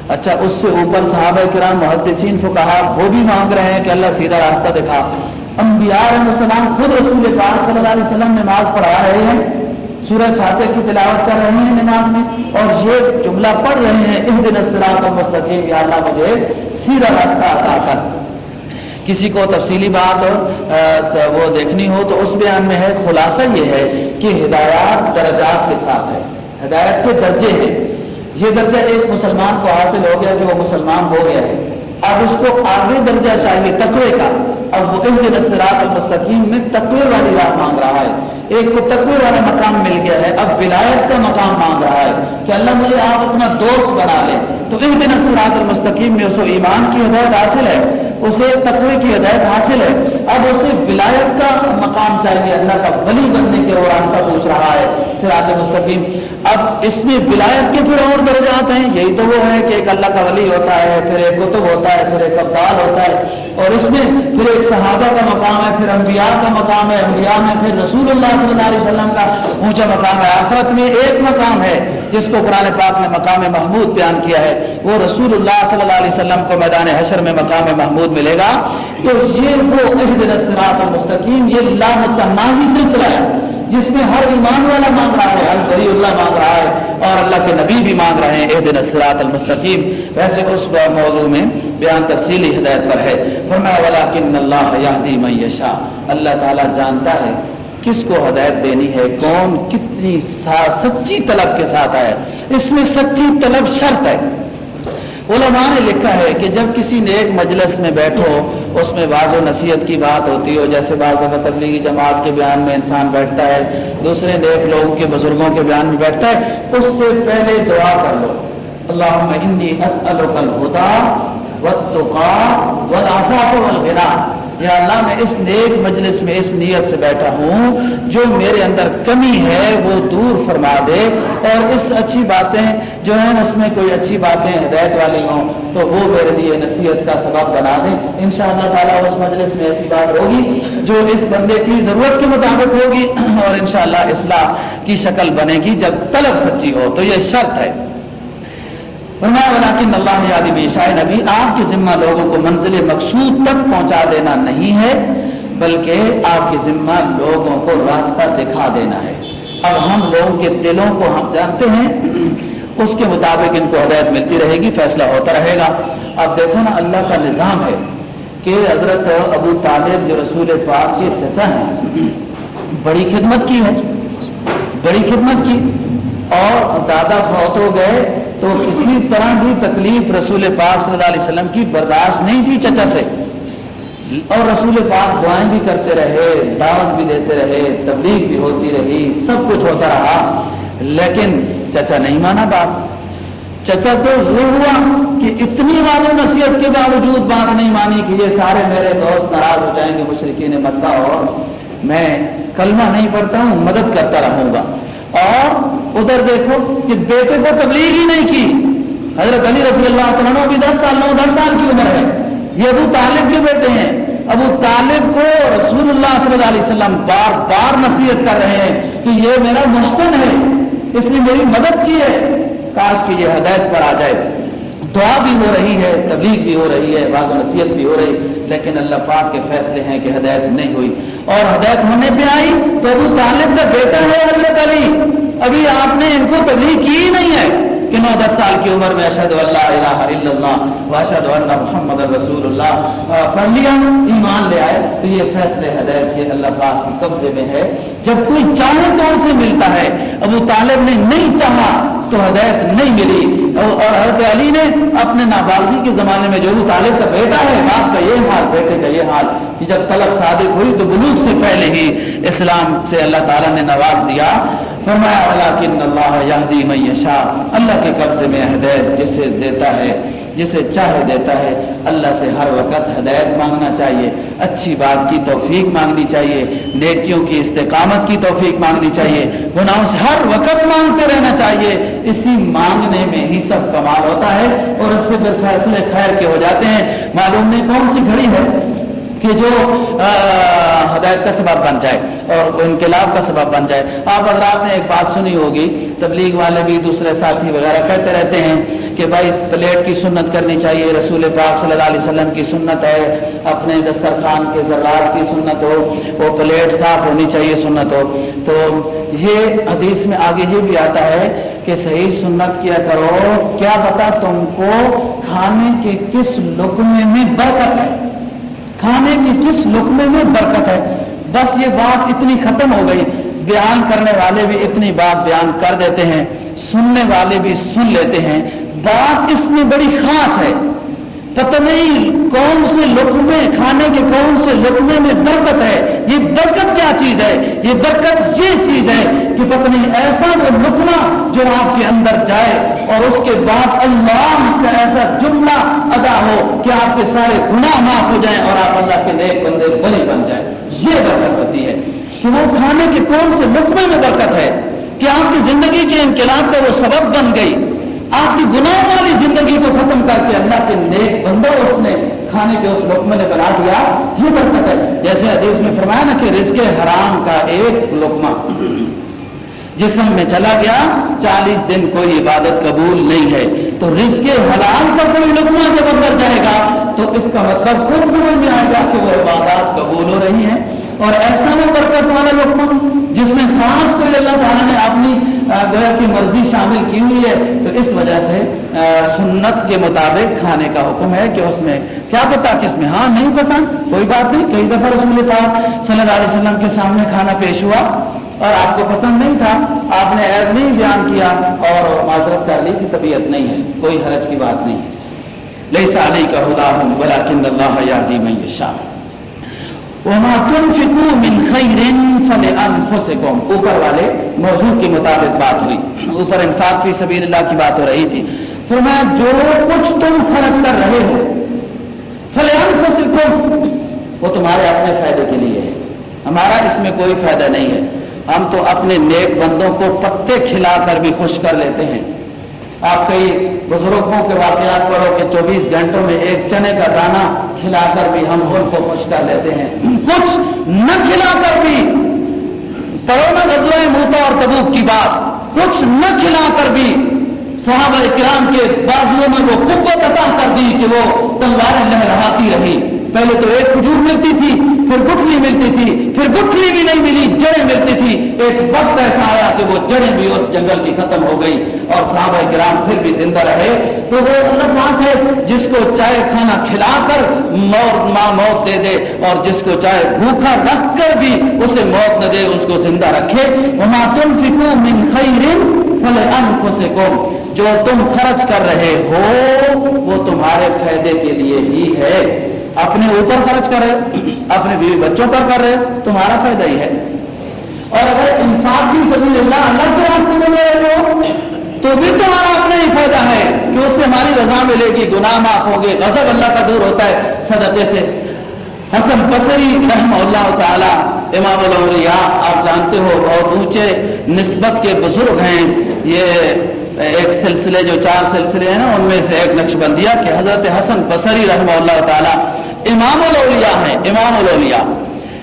اچھا اس سے اوپر صحابہ کرام، محدثین کو کہا وہ بھی مانگ رہے ہیں کہ اللہ سیدھا راستہ دکھا۔ انبیاء علیہ السلام خود رسول پاک صلی اللہ علیہ وسلم نماز پڑھا رہے ہیں سورج فاتح کی تلاوت کر رہے ہیں نماز میں، اور یہ جملہ پڑھ رہے ہیں اس دن اسرات مستقیم یا اللہ مجھے سیدھا راستہ عطا کر۔ کسی کو تفصیلی بات وہ دیکھنی ہو تو اس بیان میں ہے، خلاصہ یہ ہے کہ ہدایات درجات کے ساتھ ہے ہدایت کے درجے ہیں۔ یہ درجہ ایک مسلمان کو حاصل ہو گیا کہ وہ مسلمان ہو گیا ہے۔ اب اس کو آگے درجہ چاہیے تقوی کا۔ اب وہ اس دن المستقیم میں تقوی والی بات مانگ رہا ہے۔ ایک کو تقوی والا مقام مل گیا ہے، اب ولایت کا مقام مانگ رہا ہے کہ اللہ مجھے آپ اپنا دوست بنا لیں تو اس دن المستقیم میں اسے ایمان کی ہدایت حاصل ہے، اسے تقوی کی ہدایت حاصل ہے۔ اب اسے ولایت کا مقام چاہیے، اللہ کا ولی بننے کے وہ راستہ پوچھ رہا ہے۔ سرات المستقیم اب اس میں ولایت کے پھر اور درجات ہیں، یہی تو وہ ہے کہ ایک اللہ کا ولی ہوتا ہے، پھر ایک کتب ہوتا ہے، پھر ایک ابدال ہوتا ہے، اور اس میں پھر ایک صحابہ کا مقام ہے، پھر انبیاء کا مقام ہے، انبیاء میں پھر رسول اللہ صلی اللہ علیہ وسلم کا اونچا مقام ہے۔ آخرت میں ایک مقام ہے جس کو قرآن پاک نے مقام محمود بیان کیا ہے۔ وہ رسول اللہ صلی اللہ علیہ وسلم کو میدان حشر میں مقام محمود ملے گا۔ تو یہ وہ المستقیم، یہ لامتناہی سلسلہ ہے۔ جس میں ہر ایمان والا مانگ رہا ہے، ہر بری اللہ مانگ رہا ہے اور اللہ کے نبی بھی مانگ رہے ہیں اے دن اسرات المستقیم۔ ویسے اس موضوع میں بیان تفصیلی ہدایت پر ہے۔ فرمایا ولیکن اللہ یہدی من یشا اللہ تعالیٰ جانتا ہے کس کو ہدایت دینی ہے، کون کتنی سچی طلب کے ساتھ ہے اس میں سچی طلب شرط ہے۔ علماء نے لکھا ہے کہ جب کسی نیک مجلس میں بیٹھو، اس میں بعض و نصیحت کی بات ہوتی ہو، جیسے بعض و تبلیغی جماعت کے بیان میں انسان بیٹھتا ہے، دوسرے نیک لوگوں کے بزرگوں کے بیان میں بیٹھتا ہے، اس سے پہلے دعا کر لو۔ اللہ انی اسألک الہدا والتقا والعفاف والغنا یا اللہ میں اس نیک مجلس میں اس نیت سے بیٹھا ہوں، جو میرے اندر کمی ہے، وہ دور فرما دے۔ اور اس اچھی باتیں جو ہیں، اس میں کوئی اچھی باتیں ہدایت والی ہوں، تو وہ میرے لیے نصیحت کا سبب بنا دیں۔ ان شاء اللہ تعالیٰ اس مجلس میں ایسی بات ہوگی جو اس بندے کی ضرورت کے مطابق ہوگی، اور انشاءاللہ اصلاح کی شکل بنے گی جب طلب سچی ہو، تو یہ شرط ہے۔ فرمایا اللہ یادی بھی شاہ نبی آپ کے ذمہ لوگوں کو منزل مقصود تک پہنچا دینا نہیں ہے، بلکہ آپ کے ذمہ لوگوں کو راستہ دکھا دینا ہے. اب ہم لوگوں کے دلوں کو ہم جانتے ہیں، اس کے مطابق ان کو ہدایت ملتی رہے گی، فیصلہ ہوتا رہے گا۔ اب دیکھو نا، اللہ کا نظام ہے کہ حضرت ابو طالب جو رسول پاک کے چچا ہیں، بڑی خدمت کی ہے، بڑی خدمت کی اور دادا فوت ہو گئے تو کسی طرح کی تکلیف رسول پاک صلی اللہ علیہ وسلم کی برداشت نہیں تھی چچا سے۔ اور رسول پاک دعائیں بھی کرتے رہے، دعوت بھی دیتے رہے، تبلیغ بھی ہوتی رہی، سب کچھ ہوتا رہا۔ لیکن چچا نہیں مانا بات۔ چچا تو ضرور ہوا کہ اتنی واضح نصیحت کے باوجود بات نہیں مانی کہ یہ سارے میرے دوست ناراض ہو جائیں گے، مشرقین مکہ اور میں کلمہ نہیں پڑھتا ہوں، مدد کرتا رہوں گا۔ اور ادھر دیکھو کہ بیٹے کو تبلیغ ہی نہیں کی۔ حضرت علی رضی اللہ عنہ ابھی دس سال، نو دس سال کی عمر ہے۔ یہ ابو طالب کے بیٹے ہیں۔ ابو طالب کو رسول اللہ صلی اللہ علیہ وسلم بار بار نصیحت کر رہے ہیں کہ یہ میرا محسن ہے، اس نے میری مدد کی ہے۔ کاش کہ یہ ہدایت پر آ جائے۔ دعا بھی ہو رہی ہے، تبلیغ بھی ہو رہی ہے باغ نصیحت بھی ہو رہی، لیکن اللہ پاک کے فیصلے ہیں کہ ہدایت نہیں ہوئی۔ اور ہدایت ہونے پہ آئی تو ابو طالب کا بیٹا ہے حضرت علی۔ ابھی آپ نے ان کو تبلیغ کی ہی نہیں ہے کہ نو دس سال کی عمر میں اشد اللہ الہ الا اللہ واشد اللہ محمد رسول اللہ۔ پڑھ لیا، ایمان لے آئے۔ تو یہ فیصلے، ہدایت کے اللہ پاک کے قبضے میں ہے۔ جب کوئی چاہے تو اسے ملتا ہے۔ ابو طالب نے نہیں چاہا کو ہدایت نہیں ملی۔ اور حضرت علی نے اپنے نابالغی کے زمانے میں جو بھی طالب کا بیٹا ہے، باپ کا یہ حال، بیٹے کا یہ حال کہ جب طلب صادق ہوئی تو بلوک سے پہلے ہی اسلام سے اللہ تعالیٰ نے نواز دیا۔ فرمایا اللہ اللہ یہدی اللہ کے قبضے میں ہدایت جسے دیتا ہے۔ جسے چاہے دیتا ہے۔ اللہ سے ہر وقت ہدایت مانگنا چاہیے۔ اچھی بات کی توفیق مانگنی چاہیے۔ نیکیوں کی استقامت کی توفیق مانگنی چاہیے۔ گناہوں سے ہر وقت مانگتے رہنا چاہیے۔ اسی مانگنے میں ہی سب کمال ہوتا ہے اور اس سے پھر فیصلے خیر کے ہو جاتے ہیں۔ معلوم نہیں کون سی گھڑی ہے۔ کہ جو ہدایت کا سبب بن جائے اور انقلاب کا سبب بن جائے۔ آپ حضرات نے ایک بات سنی ہوگی، تبلیغ والے بھی دوسرے ساتھی وغیرہ کہتے رہتے ہیں کہ بھائی، پلیٹ کی سنت کرنی چاہیے، رسول پاک صلی اللہ علیہ وسلم کی سنت ہے، اپنے دسترخوان کے ذرات کی سنت ہو، وہ پلیٹ صاف ہونی چاہیے سنت ہو۔ تو یہ حدیث میں آگے یہ بھی آتا ہے کہ صحیح سنت کیا کرو، کیا پتا تم کو کھانے کے کس لقمے میں برکت ہے۔ کھانے کی کس لقمے میں برکت ہے؟ بس یہ بات اتنی ختم ہو گئی۔ بیان کرنے والے بھی اتنی بات بیان کر دیتے ہیں، سننے والے بھی سن لیتے ہیں۔ بات اس میں بڑی خاص ہے۔ پتہ نہیں کون سے لقمے کھانے کے کون سے لقمے میں برکت ہے؟ یہ برکت کیا چیز ہے؟ یہ برکت یہ چیز ہے کہ پتہ نہیں ایسا وہ لقمہ جو آپ کے اندر جائے اور اس کے بعد اللہ کا ایسا جملہ ادا ہو کہ آپ کے سارے گناہ معاف ہو جائیں اور آپ اللہ کے نیک بندے بلی بن جائیں۔ یہ برکت ہوتی ہے کہ وہ کھانے کے کون سے لقمے میں برکت ہے؟ کہ آپ کی زندگی کے انقلاب کا وہ سبب بن گئی۔ آپ کی گناہ والی زندگی کو ختم کر کے اللہ کے نیک بندوں اس نے کھانے کے اس لقمے نے بنا دیا یہ برکت ہے جیسے حدیث میں فرمایا نا کہ رزق حرام کا ایک لقمہ۔ جسم میں چلا گیا، چالیس دن کوئی عبادت قبول نہیں ہے۔ تو رزق حلال کا کوئی لقمہ جب اندر جائے گا، تو اس کا مطلب خود سمجھ میں آئے گا کہ وہ عبادات قبول ہو رہی ہیں۔ اور ایسا وہ برکت والا لقمہ، جس میں خاص کوئی اللہ تعالیٰ نے اپنی گویا کی مرضی شامل کی ہوئی ہے، تو اس وجہ سے سنت کے مطابق کھانے کا حکم ہے کہ اس میں کیا پتا کس میں ہاں نہیں پسند، کوئی بات نہیں، کئی دفعہ رسول پاک صلی اللہ علیہ وسلم کے سامنے کھانا پیش ہوا اور آپ کو پسند نہیں تھا، آپ نے عیب نہیں بیان کیا اور معذرت کر لی کہ طبیعت نہیں ہے، کوئی حرج کی بات نہیں لئی سالی کا خدا ہوں بلا اللہ یادی میں شاہ وما تنفقوا من خیر فلانفسکم اوپر والے موضوع کے مطابق بات ہوئی۔ اوپر انفاق فی سبیل اللہ کی بات ہو رہی تھی۔ فرمایا، جو کچھ تم خرچ کر رہے ہو فلانفسکم وہ تمہارے اپنے فائدے کے لیے ہے۔ ہمارا اس میں کوئی فائدہ نہیں ہے۔ ہم تو اپنے نیک بندوں کو پتے کھلا کر بھی خوش کر لیتے ہیں۔ آپ کئی بزرگوں کے واقعات پڑھو کہ چوبیس گھنٹوں میں ایک چنے کا دانہ کھلا کر بھی ہم ان کو خوش کر لیتے ہیں۔ کچھ نہ کھلا کر بھی۔ پڑھو نا غزوہ موتا اور تبوک کی بات۔ کچھ نہ کھلا کر بھی۔ صحابہ کرام کے بازوؤں میں وہ قوت عطا کر دی کہ وہ تلواریں لہراتی رہی۔ پہلے تو ایک کھجور ملتی تھی، پھر گٹھلی ملتی تھی، پھر گٹھلی بھی نہیں ملی، جڑیں ملتی تھی۔ ایک وقت ایسا آیا کہ وہ جڑیں بھی اس جنگل کی ختم ہو گئی اور صحابہ کرام پھر بھی زندہ رہے۔ تو وہ اللہ پاک ہے، جس کو چائے کھانا کھلا کر موت، ماں موت دے دے اور جس کو چائے بھوکا رکھ کر بھی اسے موت نہ دے، اس کو زندہ رکھے۔ وما تنفقوا من خیر فلانفسکم جو تم خرچ کر رہے ہو، وہ تمہارے فائدے کے لیے ہی ہے۔ اپنے اوپر خرچ کر رہے اپنے بیوی بچوں پر کر رہے تمہارا فائدہ ہی ہے۔ اور اگر انفاق کی سبھی اللہ اللہ کے راستے میں لے رہے ہو، تو بھی تمہارا اپنا ہی فائدہ ہے۔ کہ اس سے ہماری رضا ملے گی، گناہ معاف ہوں گے، غضب اللہ کا دور ہوتا ہے صدقے سے۔ حسن بصری رحم اللہ تعالی، امام الاولیاء، آپ جانتے ہو، بہت اونچے نسبت کے بزرگ ہیں۔ یہ ایک سلسلے جو چار سلسلے ہیں نا، ان میں سے ایک نقش بندیا کہ حضرت حسن بصری رحمہ اللہ تعالی امام الاولیاء ہیں، امام الاولیاء۔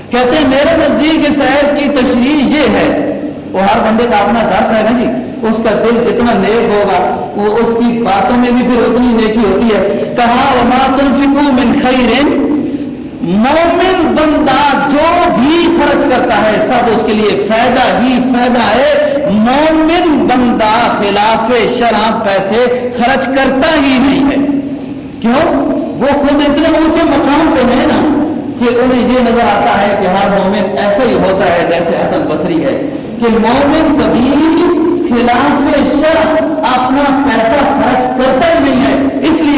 کہتے ہیں، میرے نزدیک اس عید کی تشریح یہ ہے، وہ ہر بندے کا اپنا ظرف ہے نا جی اس کا دل جتنا نیک ہوگا، وہ اس کی باتوں میں بھی پھر اتنی نیکی ہوتی ہے۔ کہا، وما تنفقوا من خیر مومن بندہ جو بھی خرچ کرتا ہے، سب اس کے لیے فائدہ ہی فائدہ ہے۔ مومن بندہ خلاف شرح پیسے خرچ کرتا ہی نہیں ہے۔ کیوں؟ وہ خود اتنے اونچے مقام پہ ہے نا کہ انہیں یہ نظر آتا ہے کہ ہر مومن ایسا ہی ہوتا ہے جیسے حسن بصری ہے کہ مومن کبھی خلاف شرح اپنا پیسہ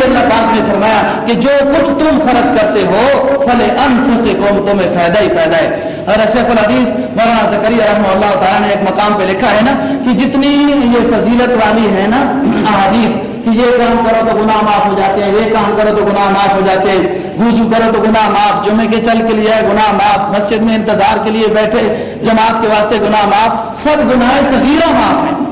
لیے اللہ پاک نے فرمایا کہ جو کچھ تم خرچ کرتے ہو پھلے انف سے قوم تمہیں فائدہ ہی فائدہ ہے۔ اور شیخ الحدیث مولانا زکری رحمہ اللہ تعالیٰ نے ایک مقام پہ لکھا ہے نا کہ جتنی یہ فضیلت والی ہے نا احادیث، کہ یہ کام کرو تو گناہ معاف ہو جاتے ہیں، یہ کام کرو تو گناہ معاف ہو جاتے ہیں۔ وضو کرو تو گناہ معاف، جمعے کے چل کے لیے گناہ معاف۔ مسجد میں انتظار کے لیے بیٹھے، جماعت کے واسطے گناہ معاف۔ سب گناہ صغیرہ معاف ہیں۔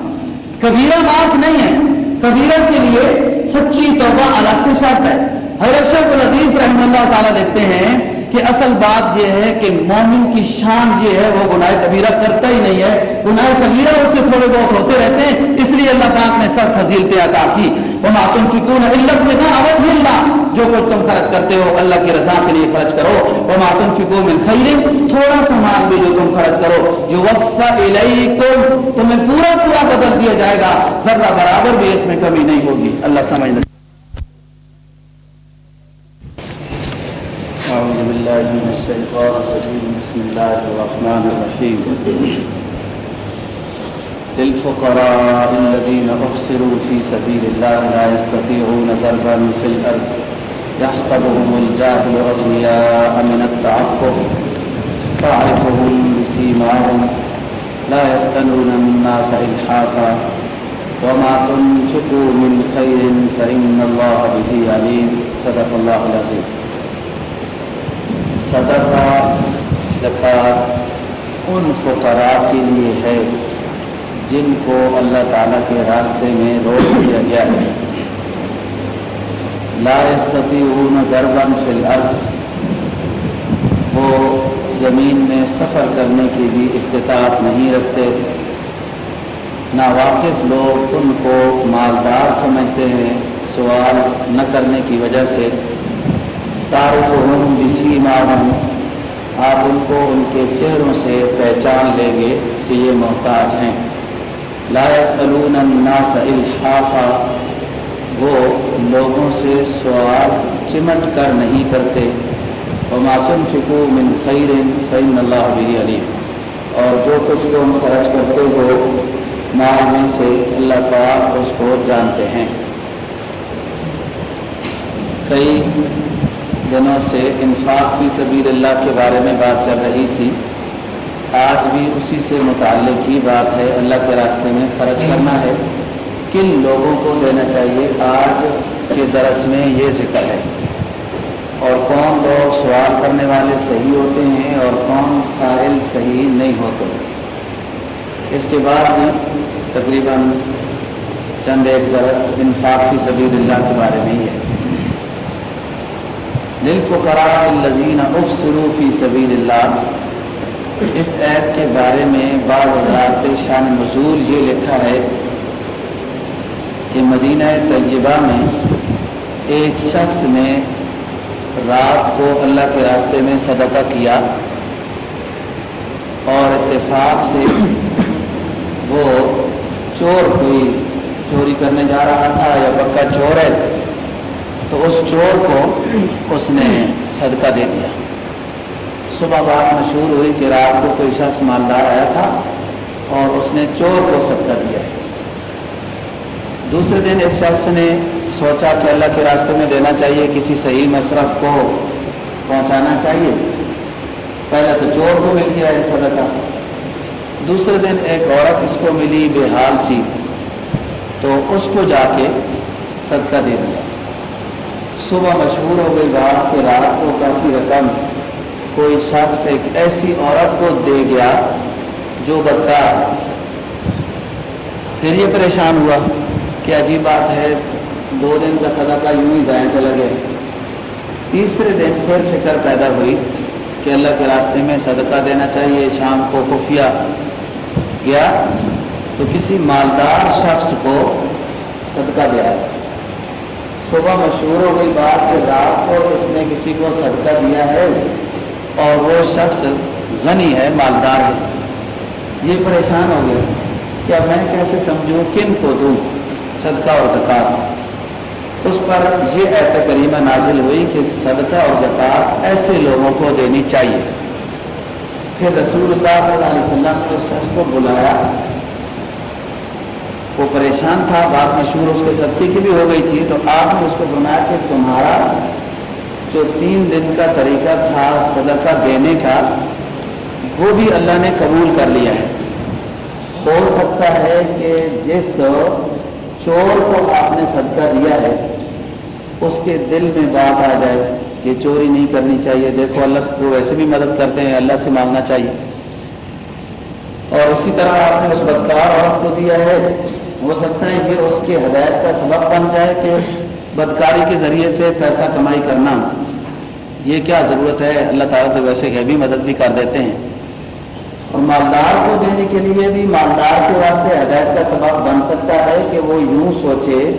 کبیرہ معاف نہیں ہے۔ کبیرہ کے لیے سچی توبہ الگ سے شرط ہے۔ حضرت شیخ العدیز رحمہ اللہ تعالیٰ دیکھتے ہیں کہ اصل بات یہ ہے کہ مومن کی شان یہ ہے، وہ گناہ کبیرہ کرتا ہی نہیں ہے۔ گناہ صغیرہ اس سے تھوڑے بہت ہوتے رہتے ہیں، اس لیے اللہ پاک نے سب فضیلتیں عطا کی۔ وہ ماتم کی کون علت میں کہا اوج اللہ جو کچھ تم خرچ کرتے ہو، اللہ کی رضا کے لیے خرچ کرو۔ وہ ماتم کی کو میں خیر تھوڑا سا مال بھی جو تم خرچ کرو جو وفا الیکم تمہیں پورا پورا بدل دیا جائے گا۔ ذرہ برابر بھی اس میں کمی نہیں ہوگی۔ اللہ سمجھ أعوذ بالله من الشيطان الرجيم. بسم الله الرحمن الرحيم. للفقراء الذين أحصروا في سبيل الله لا يستطيعون ضربا في الأرض. يحسبهم الجاهل أغنياء من التعفف. تعرفهم بسيماهم. لا يسألون الناس إلحافا وما تنفقوا من خير فإن الله به عليم. صدق الله العظيم. صدقہ، زکوٰۃ ان فقراء کے لیے ہے جن کو اللہ تعالیٰ کے راستے میں روک دیا گیا ہے۔ لا استطیعون ضربا فی الارض، وہ زمین میں سفر کرنے کی بھی استطاعت نہیں رکھتے۔ ناواقف لوگ ان کو مالدار سمجھتے ہیں، سوال نہ کرنے کی وجہ سے۔ تعارف بسی معاون آپ ان کو ان کے چہروں سے پہچان لیں گے کہ یہ محتاج ہیں۔ لاس علون الناس الحافہ وہ لوگوں سے سوال چمٹ کر نہیں کرتے۔ اور ماتم فکو من خیر فین اللہ بھی علی اور جو کچھ تم خرچ کرتے ہو، مال میں سے اللہ پاک اس کو جانتے ہیں۔ کئی دنوں سے انفاق فی سبیل اللہ کے بارے میں بات چل رہی تھی، آج بھی اسی سے متعلق ہی بات ہے۔ اللہ کے راستے میں خرچ کرنا ہے۔ کن لوگوں کو دینا چاہیے؟ آج کے درس میں یہ ذکر ہے۔ اور کون لوگ سوال کرنے والے صحیح ہوتے ہیں اور کون سائل صحیح نہیں ہوتے؟ اس کے بعد بھی تقریباً چند ایک درس انفاق فی سبیل اللہ کے بارے میں ہی ہے۔ دل فقرا الزین اخسرو فی سبیل اللہ۔ اس عید کے بارے میں بعض حضرات شان مزول یہ لکھا ہے کہ مدینہ طیبہ میں ایک شخص نے رات کو اللہ کے راستے میں صدقہ کیا اور اتفاق سے وہ چور کوئی چوری کرنے جا رہا تھا یا پکا چور ہے۔ تو اس چور کو اس نے صدقہ دے دیا۔ صبح بات مشہور ہوئی کہ رات کو کوئی شخص مالدار آیا تھا اور اس نے چور کو صدقہ دیا۔ دوسرے دن اس شخص نے سوچا کہ اللہ کے راستے میں دینا چاہیے، کسی صحیح مصرف کو پہنچانا چاہیے۔ پہلے تو چور کو مل گیا ہے صدقہ۔ دوسرے دن ایک عورت اس کو ملی بے حال سی، تو اس کو جا کے صدقہ دے دیا۔ صبح مشہور ہو گئی بات کہ رات کو کافی رقم کوئی شخص ایک ایسی عورت کو دے گیا جو بدکار پھر یہ پریشان ہوا کہ عجیب بات ہے، دو دن کا صدقہ یوں ہی ضائع چلا گیا۔ تیسرے دن پھر فکر پیدا ہوئی کہ اللہ کے راستے میں صدقہ دینا چاہیے، شام کو خفیہ گیا تو کسی مالدار شخص کو صدقہ دیا۔ صبح مشہور ہو گئی بات کہ رات کو اس نے کسی کو صدقہ دیا ہے اور وہ شخص غنی ہے، مالدار ہے۔ یہ پریشان ہو گیا کیا میں کیسے سمجھوں کن کو دوں صدقہ اور زکوٰۃ؟ اس پر یہ ایت کریمہ نازل ہوئی کہ صدقہ اور زکوٰۃ ایسے لوگوں کو دینی چاہیے۔ پھر رسول اللہ صلی اللہ علیہ وسلم نے اس شخص کو بلایا وہ پریشان تھا، بات مشہور اس کے صدقے کی بھی ہو گئی تھی۔ تو آپ نے اس کو بنایا کہ تمہارا جو تین دن کا طریقہ تھا، صدقہ دینے کا، وہ بھی اللہ نے قبول کر لیا ہے۔ ہو سکتا ہے کہ جس چور کو آپ نے صدقہ دیا ہے، اس کے دل میں بات آ جائے کہ چوری نہیں کرنی چاہیے۔ دیکھو، اللہ کو ویسے بھی مدد کرتے ہیں، اللہ سے مانگنا چاہیے۔ اور اسی طرح آپ نے اس بدکار عورت کو دیا ہے ہو سکتا ہے کہ اس کی ہدایت کا سبب بن جائے کہ بدکاری کے ذریعے سے پیسہ کمائی کرنا۔ یہ کیا ضرورت ہے؟ اللہ تعالیٰ تو ویسے بھی مدد بھی کر دیتے ہیں۔ اور مالدار کو دینے کے لیے بھی مالدار کے واسطے ہدایت کا سبب بن سکتا ہے کہ وہ یوں سوچے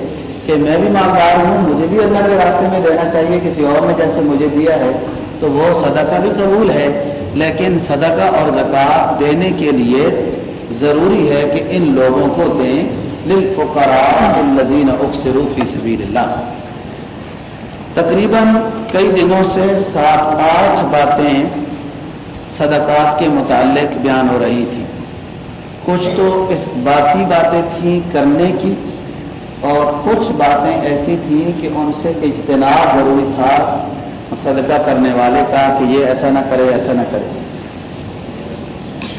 کہ میں بھی مالدار ہوں، مجھے بھی اللہ کے راستے میں دینا چاہیے، کسی اور نے جیسے مجھے دیا ہے، تو وہ صدقہ بھی قبول ہے۔ لیکن صدقہ اور زکوٰۃ دینے کے لیے ضروری ہے کہ ان لوگوں کو دیں۔ للفقراء اکثروا فی سبیل اللہ تقریباً کئی دنوں سے سات آٹھ باتیں صدقات کے متعلق بیان ہو رہی تھی کچھ تو اس باتی باتیں تھیں کرنے کی اور کچھ باتیں ایسی تھیں کہ ان سے اجتناب ضروری تھا صدقہ کرنے والے کا کہ یہ ایسا نہ کرے، ایسا نہ کرے۔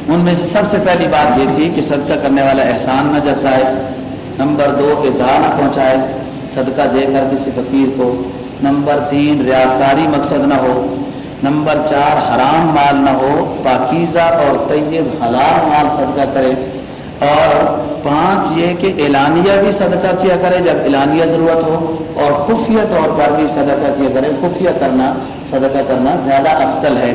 ان میں سے سب سے پہلی بات یہ تھی کہ صدقہ کرنے والا احسان نہ جتائے۔ نمبر دو اظہار نہ پہنچائے، صدقہ دے کر کسی فقیر کو۔ نمبر تین، ریاکاری مقصد نہ ہو۔ نمبر چار، حرام مال نہ ہو۔ پاکیزہ اور طیب حلال مال صدقہ کرے۔ اور پانچ، یہ کہ اعلانیہ بھی صدقہ کیا کرے جب اعلانیہ ضرورت ہو۔ اور خفیہ طور پر بھی صدقہ کیا کرے۔ خفیہ کرنا، صدقہ کرنا زیادہ افضل ہے۔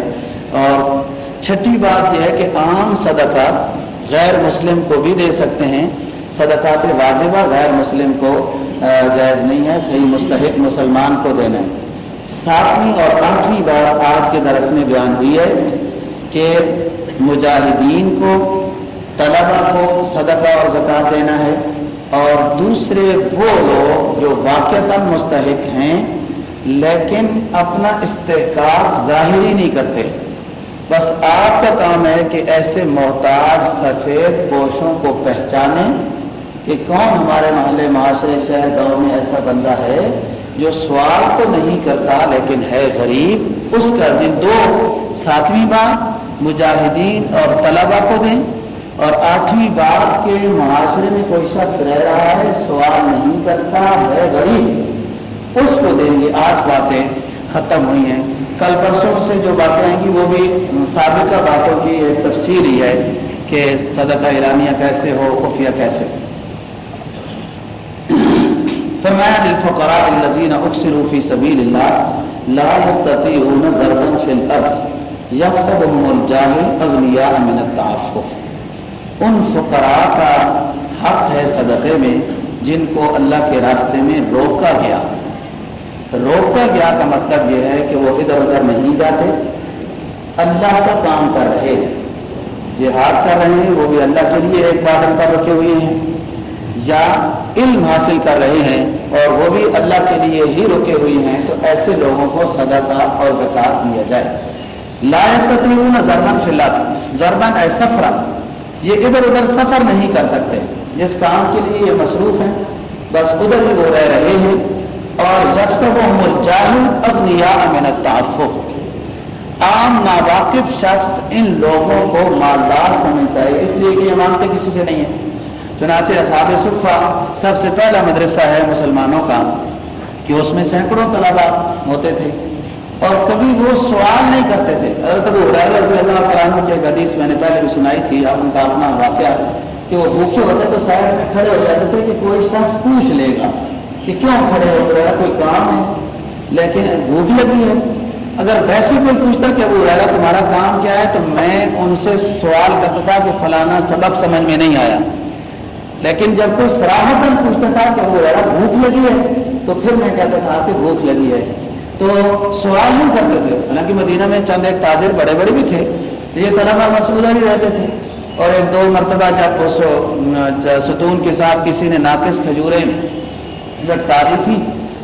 اور چھٹی بات یہ ہے کہ عام صدقہ غیر مسلم کو بھی دے سکتے ہیں۔ صدقات واجبہ غیر مسلم کو جائز نہیں ہے، صحیح مستحق مسلمان کو دینا ہے۔ ساتویں اور آٹھویں بار آج کے درس میں بیان ہوئی ہے کہ مجاہدین کو طلبا کو صدقہ اور زکوٰۃ دینا ہے اور دوسرے وہ لوگ جو واقعتا مستحق ہیں، لیکن اپنا استحقاق ظاہر ہی نہیں کرتے۔ بس آپ کا کام ہے کہ ایسے محتاج، سفید پوشوں کو پہچانیں کہ کون ہمارے محلے، معاشرے، شہر، گاؤں میں ایسا بندہ ہے جو سوال تو نہیں کرتا لیکن ہے غریب، اس کا دن دو، ساتویں بات مجاہدین اور طلبا کو دیں اور آٹھویں بات کے معاشرے میں کوئی شخص رہ رہا ہے، سوال نہیں کرتا، ہے غریب۔ اس کو دیں گے، آٹھ باتیں ختم ہوئی ہیں۔ کل پرسوں سے جو باتیں آئیں گی، وہ بھی سابقہ باتوں کی ایک تفصیل ہی ہے کہ صدقہ اعلانیہ کیسے ہو، خفیہ کیسے ہو۔ فرمایا، للفقراء الذين اكسروا في سبيل الله لا يستطيعون ضربا في الارض يحسبهم الجاهل اغنياء من التعفف. ان فقراء کا حق ہے صدقے میں جن کو اللہ کے راستے میں روکا گیا. روکا گیا کا مطلب یہ ہے کہ وہ ادھر ادھر نہیں جاتے، اللہ کا کام کر رہے ہیں، جہاد کر رہے ہیں، وہ بھی اللہ کے لیے ایک بادل پر رکے ہوئے ہیں، یا علم حاصل کر رہے ہیں اور وہ بھی اللہ کے لیے ہی رکے ہوئے ہیں، تو ایسے لوگوں کو صدقہ اور زکات دیا جائے۔ لا زربن فی اللہ زربن اے سفر یہ ادھر ادھر سفر نہیں کر سکتے۔ جس کام کے لیے یہ مصروف ہیں، بس ادھر ہی وہ رہ رہے ہیں۔ اور من التعفف۔ عام ناواقف شخص ان لوگوں کو مالدار سمجھتا ہے، اس لیے کہ یہ مانگتے کسی سے نہیں ہے چنانچہ اصحاب صفا سب سے پہلا مدرسہ ہے مسلمانوں کا، کہ اس میں سینکڑوں طلبا ہوتے تھے۔ اور کبھی وہ سوال نہیں کرتے تھے۔ اگر رضی اللہ تعالیٰ کے حدیث میں نے پہلے بھی سنائی تھی اب ان کا اپنا واقعہ کہ وہ بھوکے ہوتے تو سائڈ میں کھڑے ہو جاتے تھے کہ کوئی شخص پوچھ لے گا کہ کیوں کھڑے ہو گیا، کوئی کام ہے؟ لیکن بھوک لگی ہے۔ اگر ویسے کوئی پوچھتا کہ ابو ریرا تمہارا کام کیا ہے، تو میں ان سے سوال کرتا تھا کہ فلانا سبق سمجھ میں نہیں آیا۔ لیکن جب کوئی سراہتن پوچھتا تھا کہ ابو ریرا بھوک لگی ہے، تو پھر میں کہتا تھا کہ بھوک لگی ہے۔ تو سوال نہیں کرتے تھے، حالانکہ مدینہ میں چند ایک تاجر بڑے بڑے بھی تھے، یہ طلبا مسودہ ہی رہتے تھے۔ اور ایک دو مرتبہ جب اس ستون کے ساتھ کسی نے ناقص کھجوریں لٹکا دی تھی،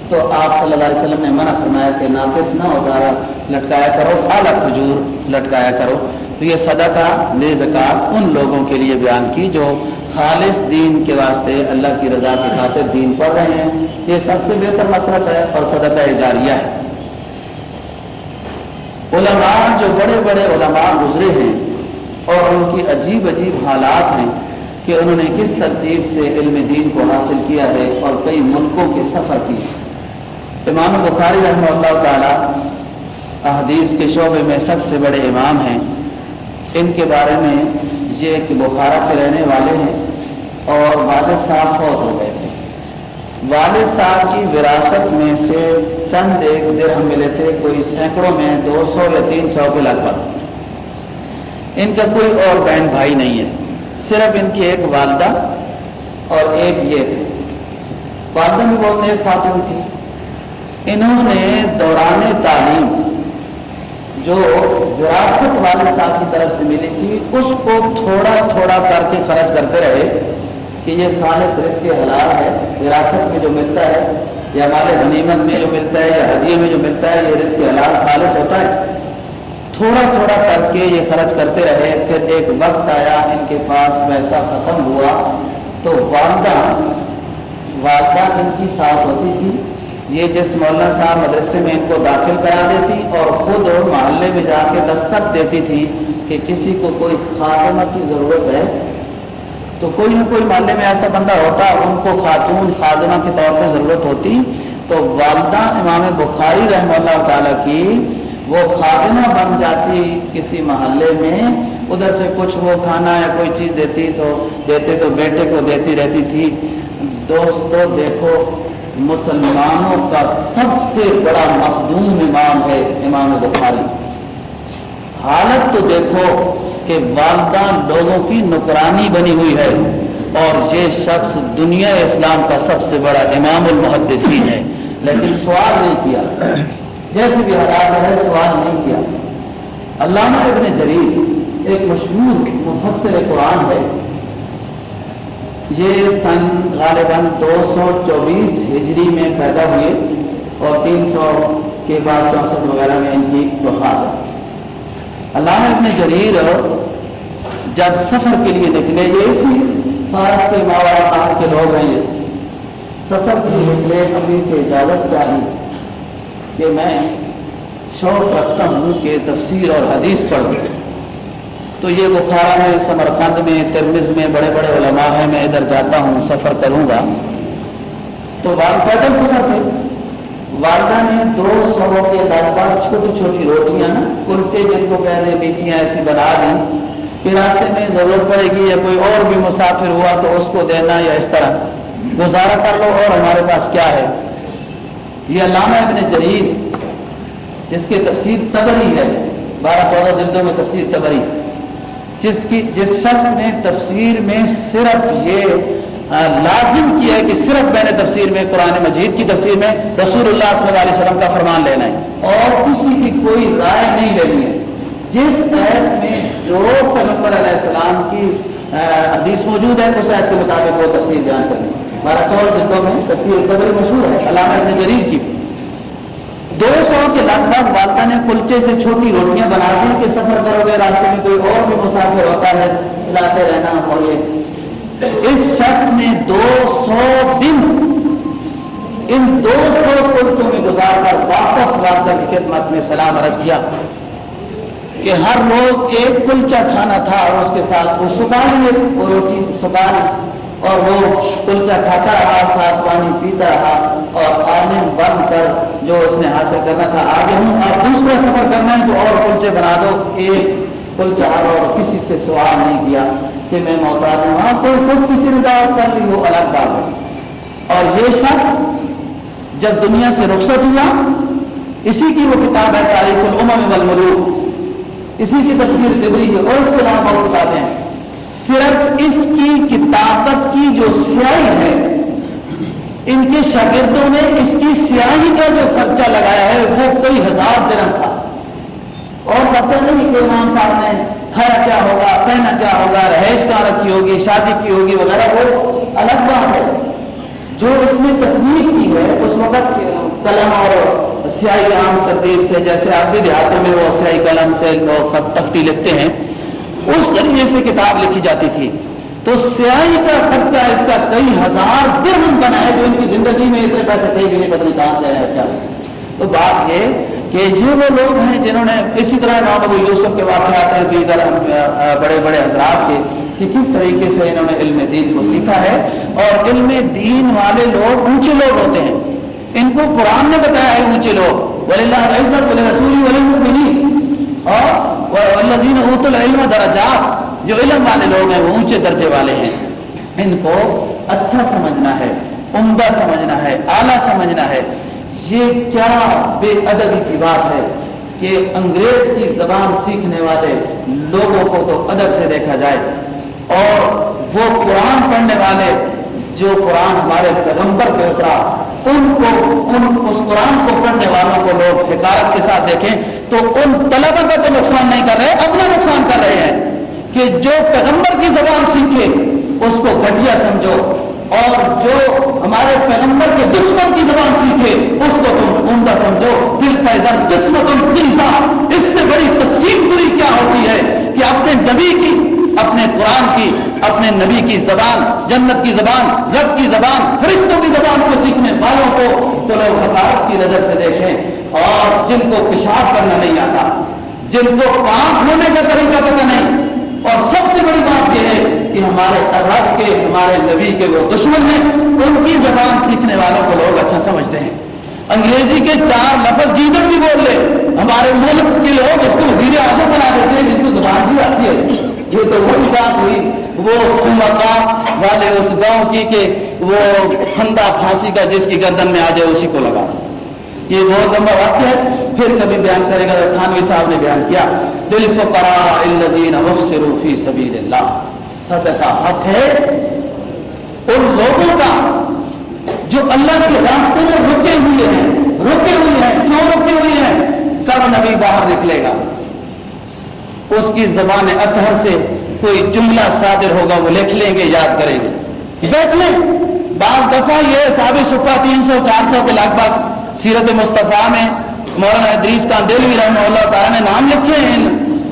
تو آپ صلی اللہ علیہ وسلم نے منع فرمایا کہ ناقص نہ ہوتا لٹکایا کرو، اعلیٰ کھجور لٹکایا کرو۔ تو یہ صدقہ، لے زکات ان لوگوں کے لیے بیان کی جو خالص دین کے واسطے اللہ کی رضا کی خاطر دین پڑھ رہے ہیں۔ یہ سب سے بہتر مسئلہ ہے اور صدقہ جاریہ ہے۔ علماء جو بڑے بڑے علماء گزرے ہیں اور ان کی عجیب عجیب حالات ہیں کہ انہوں نے کس ترتیب سے علم دین کو حاصل کیا ہے اور کئی ملکوں کے سفر کی امام بخاری رحمہ اللہ تعالیٰ احادیث کے شعبے میں سب سے بڑے امام ہیں۔ ان کے بارے میں یہ کہ بخارا کے رہنے والے ہیں اور والد صاحب فوت ہو گئے تھے۔ والد صاحب کی وراثت میں سے چند ایک درہم ملے تھے، کوئی سینکڑوں میں دو سو یا تین سو کے لگ بھگ۔ ان کا کوئی اور بہن بھائی نہیں ہے، صرف ان کی ایک والدہ اور ایک یہ تھے۔ والدہ بھی بہت نیک خاتون تھی۔ انہوں نے دوران تعلیم جو وراثت والد صاحب کی طرف سے ملی تھی، اس کو تھوڑا تھوڑا کر کے خرچ کرتے رہے کہ یہ خالص رزق کے حلال ہے، وراثت میں جو ملتا ہے، یا ہمارے غنیمت میں جو ملتا ہے، یا ہدیے میں جو ملتا ہے، یہ رزق حلال خالص ہوتا ہے۔ تھوڑا تھوڑا کر کے یہ خرچ کرتے رہے، پھر ایک وقت آیا، ان کے پاس ویسا ختم ہوا تو والدہ والدہ ان کی ساتھ ہوتی تھی۔ یہ جس مولانا صاحب مدرسے میں ان کو داخل کرا دیتی اور خود محلے میں جا کے دستک دیتی تھی کہ کسی کو کوئی خاتمہ کی ضرورت ہے۔ تو کوئی نہ کوئی محلے میں ایسا بندہ ہوتا، ان کو خاتون، خادمہ کے طور پہ ضرورت ہوتی۔ تو والدہ امام بخاری رحمہ اللہ تعالیٰ کی وہ خادمہ بن جاتی کسی محلے میں، ادھر سے کچھ وہ کھانا یا کوئی چیز دیتی تو، دیتے تو بیٹے کو دیتی رہتی تھی۔ دوستو دیکھو مسلمانوں کا سب سے بڑا مخدوم امام ہے امام بخاری۔ حالت تو دیکھو کہ والدہ لوگوں کی نکرانی بنی ہوئی ہے اور یہ شخص دنیا اسلام کا سب سے بڑا امام المحدثین ہے۔ لیکن سوال نہیں کیا۔ جیسے بھی حالات ہے، سوال نہیں کیا۔ علامہ ابن جریر ایک مشہور مفسر قرآن ہے۔ یہ سن غالباً دو سو چوبیس ہجری میں پیدا ہوئے اور تین سو کے بعد چونسٹھ وغیرہ میں ان کی وفات ہے علامہ ابن جریر جب سفر کے لیے نکلے، یہ اسی فارس کے ماوا کے لوگ ہیں یہ۔ سفر کی نکلے ابھی سے اجازت چاہیے کہ میں شوق رکھتا ہوں کہ تفسیر اور حدیث پڑھوں۔ تو یہ بخارا میں سمرکند میں ترمز میں، بڑے بڑے علماء ہیں، میں ادھر جاتا ہوں، سفر کروں گا۔ تو والد پیدل سفر تھے، والدہ نے دو سو کے لگ بھگ چھوٹی چھوٹی روٹیاں نا، کلتے جن کو کہہ دیں بیچیاں ایسی بنا دیں۔ کہ راستے میں ضرورت پڑے گی یا کوئی اور بھی مسافر ہوا تو اس کو دینا یا اس طرح۔ گزارا کر لو اور ہمارے پاس کیا ہے؟ یہ علامہ ابن جریر، جس کی تفسیر تبری ہے۔ بارہ چودہ جلدوں میں تفسیر تبری۔ جس کی جس شخص نے تفسیر میں صرف یہ لازم کیا ہے کہ صرف میں نے تفسیر میں قرآن مجید کی تفسیر میں رسول اللہ صلی اللہ علیہ وسلم کا فرمان لینا ہے۔ اور کسی کی کوئی رائے نہیں لینی ہے۔ جس عید میں جو پیغمبر علیہ السلام کی حدیث موجود ہے، اس عید کے مطابق وہ تفسیر بیان کریں بارہ طور جلدوں میں تفسیر قبل مشہور ہے، علامہ ابن جریر کی۔ دو سو کے لگ بھگ والدہ نے کلچے سے چھوٹی روٹیاں بنا دی کہ سفر کرو گے، راستے میں کوئی اور بھی مسافر ہوتا ہے کھلاتے رہنا اور یہ۔ اس شخص نے دو سو دن ان دو سو کلچوں میں گزار کر واپس والدہ کی خدمت میں سلام عرض کیا کہ ہر روز ایک کلچا کھانا تھا اور اس کے ساتھ وہ سکھا لیے وہ روٹی سکھا لی اور وہ کلچا کھاتا رہا، ساتھ پانی پیتا رہا اور عالم بن کر جو اس نے حاصل کرنا تھا، آگے ہوں۔ آپ دوسرا سفر کرنا ہے تو اور کلچے بنا دو۔ ایک کلچا اور کسی سے سوال نہیں کیا کہ میں محتاج ہوں۔ ہاں کوئی خود کسی نے دعوت کر لی وہ الگ بات ہے۔ اور یہ شخص جب دنیا سے رخصت ہوا، اسی کی وہ کتاب ہے تاریخ العمم والملوک۔ اسی کی تفسیر دبری کی اور اس کے علاوہ بہت کتابیں ہیں۔ صرف اس کی کتابت کی جو سیاہی ہے، ان کے شاگردوں نے اس کی سیاہی کا جو خرچہ لگایا ہے، وہ کئی ہزار درم تھا۔ اور پتہ نہیں کہ امام صاحب نے کھایا کیا ہوگا، پہنا کیا ہوگا، رہائش کہاں رکھی ہوگی، شادی کی ہوگی وغیرہ، وہ الگ بات ہے۔ جو اس نے تصویر کی ہے، اس وقت قلم اور سیاہی عام ترتیب سے، جیسے آپ بھی دیہاتوں میں وہ سیاہی قلم سے خط تختی لکھتے ہیں اس ذریعے سے کتاب لکھی جاتی تھی۔ تو سیاہی کا خرچہ اس کا کئی ہزار درہم بنا ہے جو ان کی زندگی میں اتنے پیسے تھے بھی نہیں پتہ کہاں سے آیا کیا۔ تو بات یہ کہ یہ وہ لوگ ہیں جنہوں نے اسی طرح امام ابو یوسف کے واقعات ہیں، دیگر بڑے بڑے حضرات کے، کہ کس طریقے سے انہوں نے علم دین کو سیکھا ہے۔ اور علم دین والے لوگ اونچے لوگ ہوتے ہیں۔ ان کو قرآن نے بتایا ہے اونچے لوگ۔ ولی اللہ عزت ولی رسولی ولی اور الذین اوت العلم درجات جو علم والے لوگ ہیں، وہ اونچے درجے والے ہیں۔ ان کو اچھا سمجھنا ہے، عمدہ سمجھنا ہے، اعلیٰ سمجھنا ہے۔ یہ کیا بے ادبی کی بات ہے کہ انگریز کی زبان سیکھنے والے لوگوں کو تو ادب سے دیکھا جائے۔ اور وہ قرآن پڑھنے والے جو قرآن ہمارے پیغمبر پہ اترا، ان کو، ان، اس قرآن کو پڑھنے والوں کو لوگ حکارت کے ساتھ دیکھیں۔ تو ان طلبہ کا تو نقصان نہیں کر رہے، اپنا نقصان کر رہے ہیں کہ جو پیغمبر کی زبان سیکھے، اس کو گھٹیا سمجھو۔ اور جو ہمارے پیغمبر کے دشمن کی زبان سیکھے، اس کو تم عمدہ سمجھو۔ دل کا عزت قسمت اس سے بڑی تقسیم پوری کیا ہوتی ہے کہ اپنے نبی کی، اپنے قرآن کی، اپنے نبی کی زبان، جنت کی زبان، رب کی زبان، فرشتوں کی زبان کو سیکھنے والوں کو تو لوگ حقارت کی نظر سے دیکھیں۔ اور جن کو پیشاب کرنا نہیں آتا، جن کو کام دھونے کا طریقہ پتہ نہیں۔ اور سب سے بڑی بات یہ ہے کہ ہمارے رب کے، ہمارے نبی کے وہ دشمن ہیں، ان کی زبان سیکھنے والوں کو لوگ اچھا سمجھتے ہیں۔ انگریزی کے چار لفظ گیدڑ بھی بول لے۔ ہمارے ملک کے لوگ اس کو وزیر اعظم بنا دیتے ہیں، جس کو زبان بھی آتی ہے۔ یہ تو وہی بات ہوئی، وہ مقام والے اس گاؤں کی کہ وہ پھندا پھانسی کا جس کی گردن میں آ جائے اسی کو لگا۔ یہ بہت لمبا واقعہ ہے۔ پھر کبھی بیان کرے گا، تھانوی صاحب نے بیان کیا۔ دل فقرا الذین وفسروا فی سبیل اللہ صدقہ حق ہے ان لوگوں کا جو اللہ کے راستے میں رکے ہوئے ہیں، رکے ہوئے ہیں، کیوں رکے ہوئے ہیں؟ کب نبی باہر نکلے گا؟ اس کی زبان اطہر سے کوئی جملہ صادر ہوگا، وہ لکھ لیں گے، یاد کریں گے۔ بیٹھ لیں۔ بعض دفعہ یہ صحابی صفحہ تین سو، چار سو کے لگ بھگ سیرت مصطفیٰ میں مولانا ادریس کا دل بھی رحمہ اللہ تعالیٰ نے نام لکھے ہیں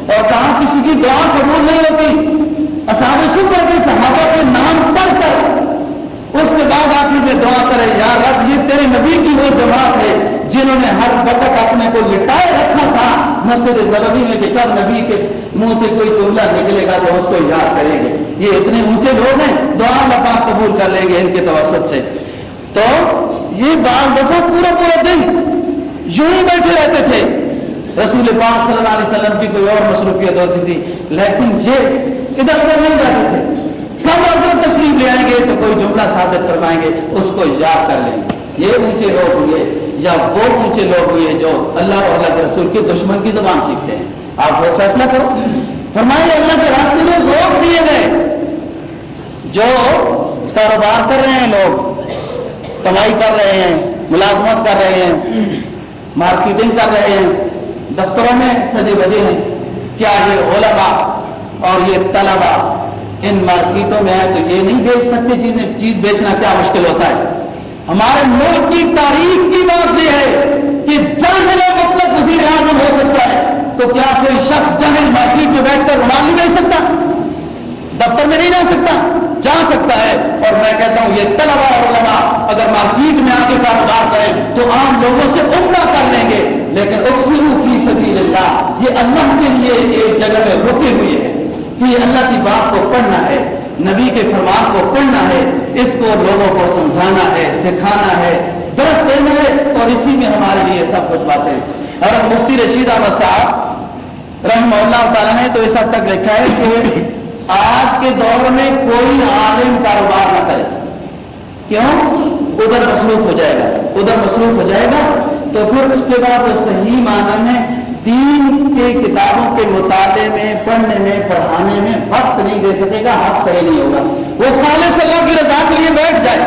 اور کہاں کسی کی دعا قبول نہیں ہوتی۔ اصحاب صفحہ کے صحابہ کے نام پڑھ کر اس کے بعد آخر میں دعا کرے یا رب، یہ تیرے نبی کی وہ جماعت ہے جنہوں نے ہر وقت اپنے کو لٹائے رکھا تھا۔ مسجد نبوی میں کہ کب نبی کے منہ سے کوئی جملہ نکلے گا تو اس کو یاد کریں گے۔ یہ اتنے اونچے لوگ ہیں، دعا اللہ پاک قبول کر لیں گے ان کے توسط سے۔ تو یہ بعض دفعہ پورا پورا دن یوں ہی بیٹھے رہتے تھے۔ رسول پاک صلی اللہ علیہ وسلم کی کوئی اور مصروفیت ہوتی تھی، لیکن یہ ادھر ادھر نہیں جاتے تھے۔ کب حضرت تشریف لے آئیں گے تو کوئی جملہ ثابت کروائیں گے، اس کو یاد کر لیں۔ گے یہ اونچے لوگ ہوئے یا وہ اونچے لوگ ہوئے جو اللہ اور اللہ کے رسول کے دشمن کی زبان سیکھتے ہیں۔ آپ وہ فیصلہ کرو۔ فرمائیے اللہ کے راستے میں روک دیے گئے۔ جو کاروبار کر رہے ہیں لوگ کمائی کر رہے ہیں، ملازمت کر رہے ہیں، مارکیٹنگ کر رہے ہیں، دفتروں میں سجے بجے ہیں۔ کیا یہ علماء اور یہ طلبا ان مارکیٹوں میں ہے تو یہ نہیں بیچ سکتے چیزیں، چیز بیچنا کیا مشکل ہوتا ہے؟ ہمارے ملک کی تاریخ کی بات یہ ہے کہ جہل مطلب وزیر اعظم ہو سکتا ہے۔ تو کیا کوئی شخص جہل مارکیٹ میں بیٹھ کر رومال نہیں بیچ سکتا؟ دفتر میں نہیں جا سکتا جا سکتا ہے۔ اور میں کہتا ہوں، یہ طلبا اور علماء اگر مارکیٹ میں آ کے کاروبار کریں تو عام لوگوں سے عمدہ کر لیں گے۔ لیکن اکثرو فی سبیل اللہ یہ اللہ کے لیے ایک جگہ میں رکے ہوئے ہیں۔ کہ یہ اللہ کی بات کو پڑھنا ہے، نبی کے فرمان کو پڑھنا ہے، اس کو لوگوں کو سمجھانا ہے، سکھانا ہے درخت دینا ہے۔ اور اسی میں ہمارے لیے سب کچھ باتیں اور مفتی رشید احمد صاحب رحم اللہ تعالیٰ نے تو اس حد تک لکھا ہے کہ آج کے دور میں کوئی عالم کاروبار نہ کرے۔ کیوں؟ ادھر مصروف ہو جائے گا۔ ادھر مصروف ہو جائے گا تو پھر اس کے بعد وہ صحیح معنی میں دین کے کتابوں کے مطالعے میں، پڑھنے میں، پڑھانے میں وقت نہیں دے سکے گا، حق صحیح نہیں ہوگا۔ وہ خالص اللہ کی رضا کے لیے بیٹھ جائے۔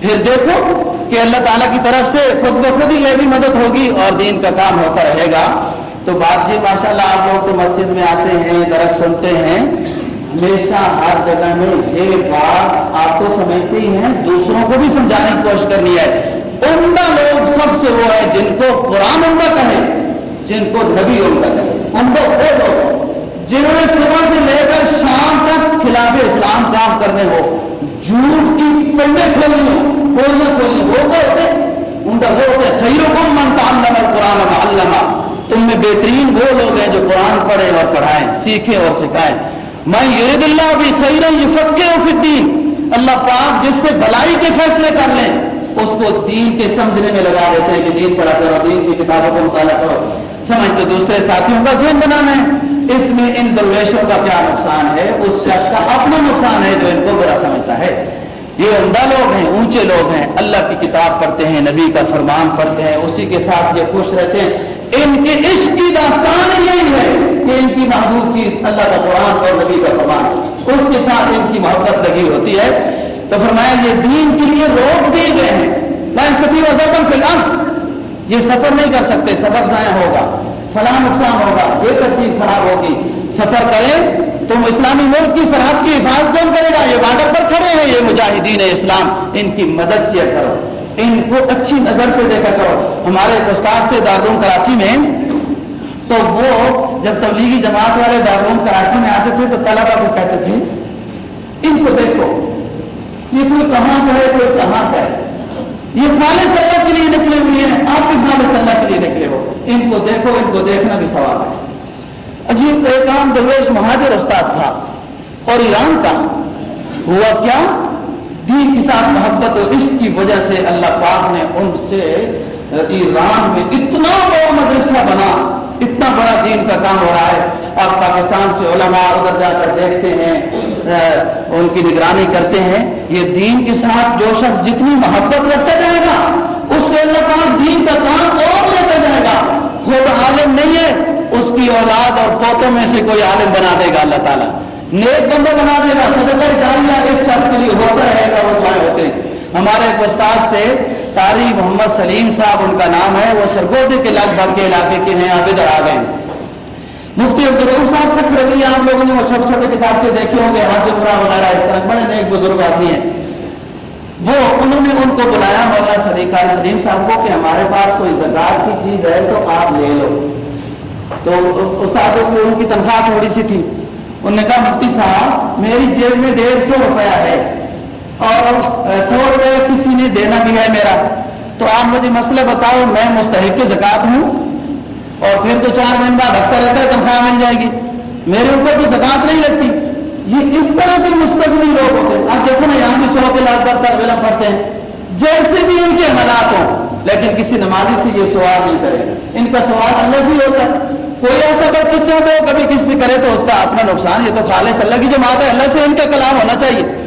پھر دیکھو کہ اللہ تعالیٰ کی طرف سے خود بخود ہی یہ بھی مدد ہوگی اور دین کا کام ہوتا رہے گا۔ تو بات جی ماشاء اللہ آپ لوگ تو مسجد میں آتے ہیں، درس سنتے ہیں۔ ہمیشہ ہر جگہ میں یہ بات آپ کو سمجھتے ہی ہیں، دوسروں کو بھی سمجھانے کی کوشش کرنی ہے۔ عمدہ لوگ سب سے وہ ہے جن کو قرآن عمدہ کہے، جن کو نبی عمدہ کہے۔ عمدہ وہ لوگ جنہوں نے صبح سے لے کر شام تک خلاف اسلام کام کرنے ہو، جھوٹ کی پنڈے کھولنی ہو کھولنا کھولنی وہ ہوتے عمدہ وہ ہوتے خیروں کو من تعلم القرآن علامہ تم میں بہترین وہ لوگ ہیں جو قرآن پڑھیں اور پڑھائیں، سیکھیں اور سکھائیں۔ میں یرد اللہ بھی خیر الدین اللہ پاک جس سے بلائی کے فیصلے کر لیں، اس کو دین کے سمجھنے میں لگا دیتے ہیں کہ دین پڑھا کرو دین کی کتابوں کو مطالعہ کرو، سمجھ تو دوسرے ساتھیوں کا ذہن بنانا ہے۔ اس میں ان درویشوں کا کیا نقصان ہے؟ اس شخص کا اپنا نقصان ہے جو ان کو برا سمجھتا ہے۔ یہ عمدہ لوگ ہیں، اونچے لوگ ہیں۔ اللہ کی کتاب پڑھتے ہیں، نبی کا فرمان پڑھتے ہیں، اسی کے ساتھ یہ خوش رہتے ہیں۔ ان کے عشق کی داستان یہی ہے۔ کہ ان کی محبوب چیز اللہ کا قرآن اور نبی کا فرمان اس کے ساتھ ان کی محبت لگی ہوتی ہے۔ تو فرمایا، یہ دین کے لیے روک دیے گئے ہیں۔ یہ سفر نہیں کر سکتے، سفر ضائع ہوگا۔ فلاں نقصان ہوگا یہ ترتیب خراب ہوگی۔ سفر کریں، تم اسلامی ملک کی سرحد کی حفاظت کون کرے گا؟ یہ بارڈر پر کھڑے ہیں یہ مجاہدین اسلام۔ ان کی مدد کیا کرو۔ ان کو اچھی نظر سے دیکھا کرو۔ ہمارے استاد تھے دارالعلوم کراچی میں۔ تو وہ جب تبلیغی جماعت والے دارالعلوم کراچی میں آتے تھے تو طلبا کو کہتے تھے، ان کو دیکھو، یہ کوئی کہاں کا ہے، کوئی کہاں کا ہے۔ یہ خالص اللہ کے لیے نکلے ہوئے ہیں، آپ بھی خالص اللہ کے لیے نکلے ہو۔ ان کو دیکھو، ان کو دیکھنا بھی سوال ہے۔ عجیب ایک عام درویش مہاجر استاد تھا اور ایران کا۔ ہوا کیا؟ دین کے ساتھ محبت اور عشق کی وجہ سے اللہ پاک نے ان سے ایران میں اتنا بڑا مدرسہ بنا۔ اتنا بڑا دین کا کام ہو رہا ہے۔ آپ پاکستان سے علماء ادھر جا کر دیکھتے ہیں ان کی نگرانی کرتے ہیں۔ یہ دین کے ساتھ جو شخص جتنی محبت رکھتا جائے گا، اس سے اللہ پاک دین کا کام اور لیتا جائے گا۔ خود عالم نہیں ہے، اس کی اولاد اور پوتوں میں سے کوئی عالم بنا دے گا اللہ تعالیٰ۔ نیک بندہ بنا دے گا۔ صدقہ جاریہ اس شخص کے لیے ہوتا رہے گا، وہ ہوتے ہمارے ایک استاذ تھے قاری محمد سلیم صاحب، ان کا نام ہے، وہ سرگودے کے لگ بھگ کے علاقے کے ہیں آپ ادھر آ گئے مفتی عبدالرحم صاحب سے کر آپ لوگوں نے وہ چھوٹے چھوٹے کتاب سے دیکھے ہوں گے حاج عمرہ وغیرہ اس طرح۔ بڑے نیک بزرگ آدمی ہیں۔ وہ انہوں نے ان کو بلایا، مولانا صدیق سلیم صاحب کو، کہ ہمارے پاس کوئی زکات کی چیز ہے تو آپ لے لو۔ تو استادوں کو ان کی تنخواہ تھوڑی سی تھی۔ انہوں نے کہا، مفتی صاحب، میری جیب میں ڈیڑھ سو روپیہ ہے۔ اور سو روپے کسی نے دینا بھی ہے میرا۔ تو آپ مجھے مسئلہ بتاؤ، میں مستحق زکوٰۃ ہوں اور پھر تو چار دن بعد ہفتہ رہتا ہے تنخواہ مل جائے گی۔ میرے اوپر تو زکات نہیں لگتی۔ یہ اس طرح کے مستقبل لوگ ہوتے ہیں۔ آپ دیکھو نا، یہاں بھی سو کے لاکھ تک علم پڑھتے ہیں۔ جیسے بھی ان کے حالات ہوں، لیکن کسی نمازی سے یہ سوال نہیں کرے ان کا سوال اللہ سے ہی ہوتا ہے۔ کوئی ایسا بات کس سے ہوتا ہے کبھی کسی سے کرے تو اس کا اپنا نقصان، یہ تو خالص اللہ کی جماعت ہے۔ اللہ سے ان کا کلام ہونا چاہیے۔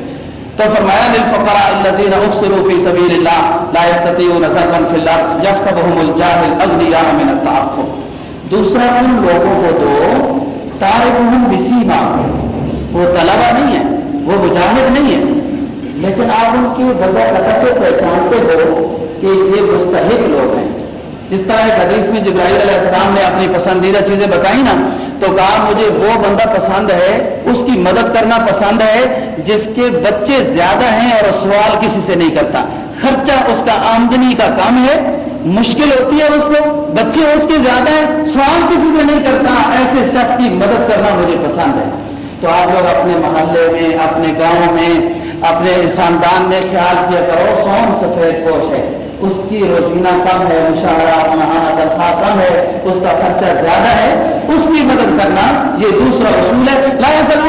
تو فرمایا، للفقراء الذين احصروا في سبيل الله لا يستطيعون ضربا في الارض يحسبهم الجاهل اغنياء من التعفف. دوسرا، ان لوگوں کو تو تعرفهم بسیماهم وہ طلبہ نہیں ہے وہ مجاہد نہیں ہے لیکن آپ ان کی وضع قطع سے پہچانتے ہو کہ یہ مستحق لوگ ہیں. جس طرح ایک حدیث میں جبرائیل علیہ السلام نے اپنی پسندیدہ چیزیں بتائی نا تو کہا مجھے وہ بندہ پسند ہے، اس کی مدد کرنا پسند ہے، جس کے بچے زیادہ ہیں اور سوال کسی سے نہیں کرتا۔ خرچہ اس کا آمدنی کا کام ہے، مشکل ہوتی ہے اس کو، بچے اس کے زیادہ ہیں، سوال کسی سے نہیں کرتا۔ ایسے شخص کی مدد کرنا مجھے پسند ہے۔ تو آپ لوگ اپنے محلے میں، اپنے گاؤں میں، اپنے خاندان میں خیال کیا کرو، کون سفید پوش ہے؟ اس کی روزینہ کم ہے، مشاہرہ مہانہ تنخواہ کم ہے، اس کا خرچہ زیادہ ہے، اس کی مدد کرنا یہ دوسرا اصول ہے۔ لا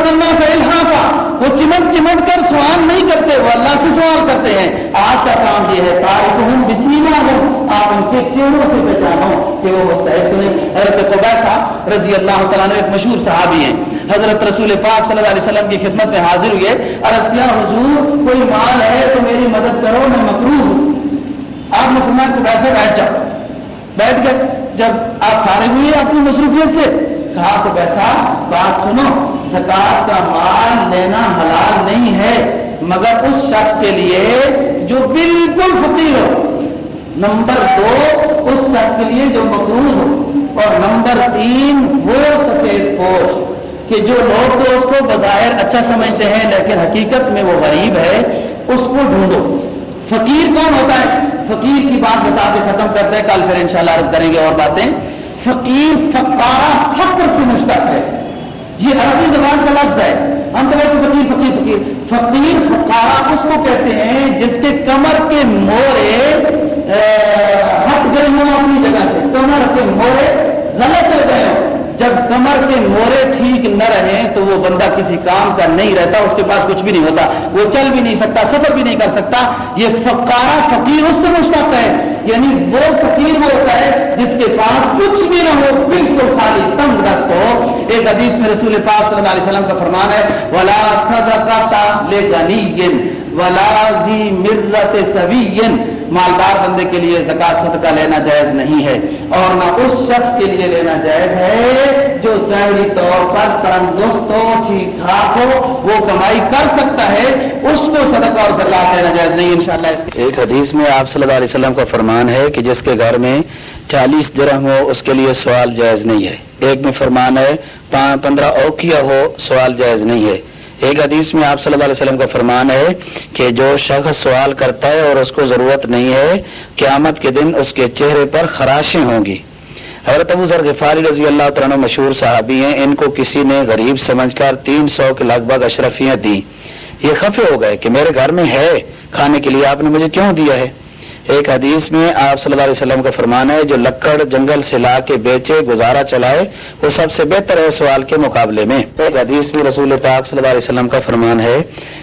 اللہ سے الحافہ وہ چمٹ چمٹ کر سوال نہیں کرتے، وہ اللہ سے سوال کرتے ہیں۔ آپ کا کام یہ ہے تاریخ ہوں بسیما ہوں آپ ان کے چہروں سے پہچانو کہ وہ مستحق نہیں حضرت قبیسہ رضی اللہ تعالیٰ نے ایک مشہور صحابی ہیں۔ حضرت رسول پاک صلی اللہ علیہ وسلم کی خدمت میں حاضر ہوئے۔ عرض کیا، حضور، کوئی مال ہے تو میری مدد کرو، میں مقروض ہوں۔ آپ نے فرمایا کہ ویسے بیٹھ جاؤ۔ بیٹھ گئے۔ جب آپ فارغ ہوئے اپنی مصروفیت سے، کہا تو ویسا بات سنو زکات کا مال لینا حلال نہیں ہے، مگر اس شخص کے لیے جو بالکل فقیر ہو۔ نمبر دو، اس شخص کے لیے جو مقروض ہو۔ اور نمبر تین، وہ سفید پوش، کہ جو لوگ تو اس کو بظاہر اچھا سمجھتے ہیں، لیکن حقیقت میں وہ غریب ہے، اس کو ڈھونڈو۔ فقیر کون ہوتا ہے؟ فقیر کی بات بتا کے ختم کرتے ہیں، کل پھر انشاءاللہ عرض کریں گے اور باتیں۔ فقیر فقارہ فقر سے مشتق ہے۔ یہ عربی زبان کا لفظ ہے۔ ہم تو ویسے فقیر فقیر فقیر۔ فقیر فقارہ اس کو کہتے ہیں جس کے کمر کے مورے ہٹ گئے ہوں اپنی جگہ سے۔ کمر کے مورے غلط ہو گئے ہوں۔ جب کمر کے مورے ٹھیک نہ رہیں تو وہ بندہ کسی کام کا نہیں رہتا، اس کے پاس کچھ بھی نہیں ہوتا۔ وہ چل بھی نہیں سکتا، سفر بھی نہیں کر سکتا۔ یہ فقارہ فقیر اس سے مشتق ہے یعنی وہ فقیر وہ ہوتا ہے جس کے پاس کچھ بھی نہ ہو، بالکل خالی تنگ دست ہو۔ ایک حدیث میں رسول پاک صلی اللہ علیہ وسلم کا فرمان ہے، ولا صدقہ لے ولا ذی مرت سوین مالدار بندے کے لیے زکات صدقہ لینا جائز نہیں ہے اور نہ اس شخص کے لیے لینا جائز ہے جو ظاہری طور پر تندرست ہو ٹھیک ٹھاک ہو، وہ کمائی کر سکتا ہے، اس کو صدقہ اور زکات لینا جائز نہیں، انشاءاللہ ایک حدیث میں آپ صلی اللہ علیہ وسلم کا فرمان ہے کہ جس کے گھر میں چالیس درہم ہو، اس کے لیے سوال جائز نہیں ہے۔ ایک میں فرمان ہے پندرہ اوکیا ہو، سوال جائز نہیں ہے۔ ایک حدیث میں آپ صلی اللہ علیہ وسلم کا فرمان ہے کہ جو شخص سوال کرتا ہے اور اس کو ضرورت نہیں ہے، قیامت کے دن اس کے چہرے پر خراشیں ہوں گی۔ حضرت ابو ذر غفاری رضی اللہ عنہ مشہور صحابی ہیں، ان کو کسی نے غریب سمجھ کر تین سو کے لگ بھگ اشرفیاں دیں۔ یہ خفے ہو گئے کہ میرے گھر میں ہے، کھانے کے لیے آپ نے مجھے کیوں دیا ہے؟ ایک حدیث میں آپ صلی اللہ علیہ وسلم کا فرمان ہے، جو لکڑ جنگل سے لا کے بیچے، گزارا چلائے، وہ سب سے بہتر ہے سوال کے مقابلے میں۔ ایک حدیث میں رسول پاک صلی اللہ علیہ وسلم کا فرمان ہے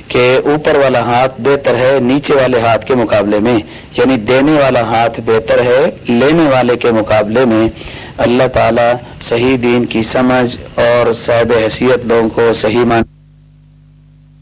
کہ اوپر والا ہاتھ بہتر ہے، نیچے والے ہاتھ کے مقابلے میں۔ یعنی دینے والا ہاتھ بہتر ہے، لینے والے کے مقابلے میں۔ اللہ تعالیٰ صحیح دین کی سمجھ اور صاحب حیثیت لوگوں کو صحیح مان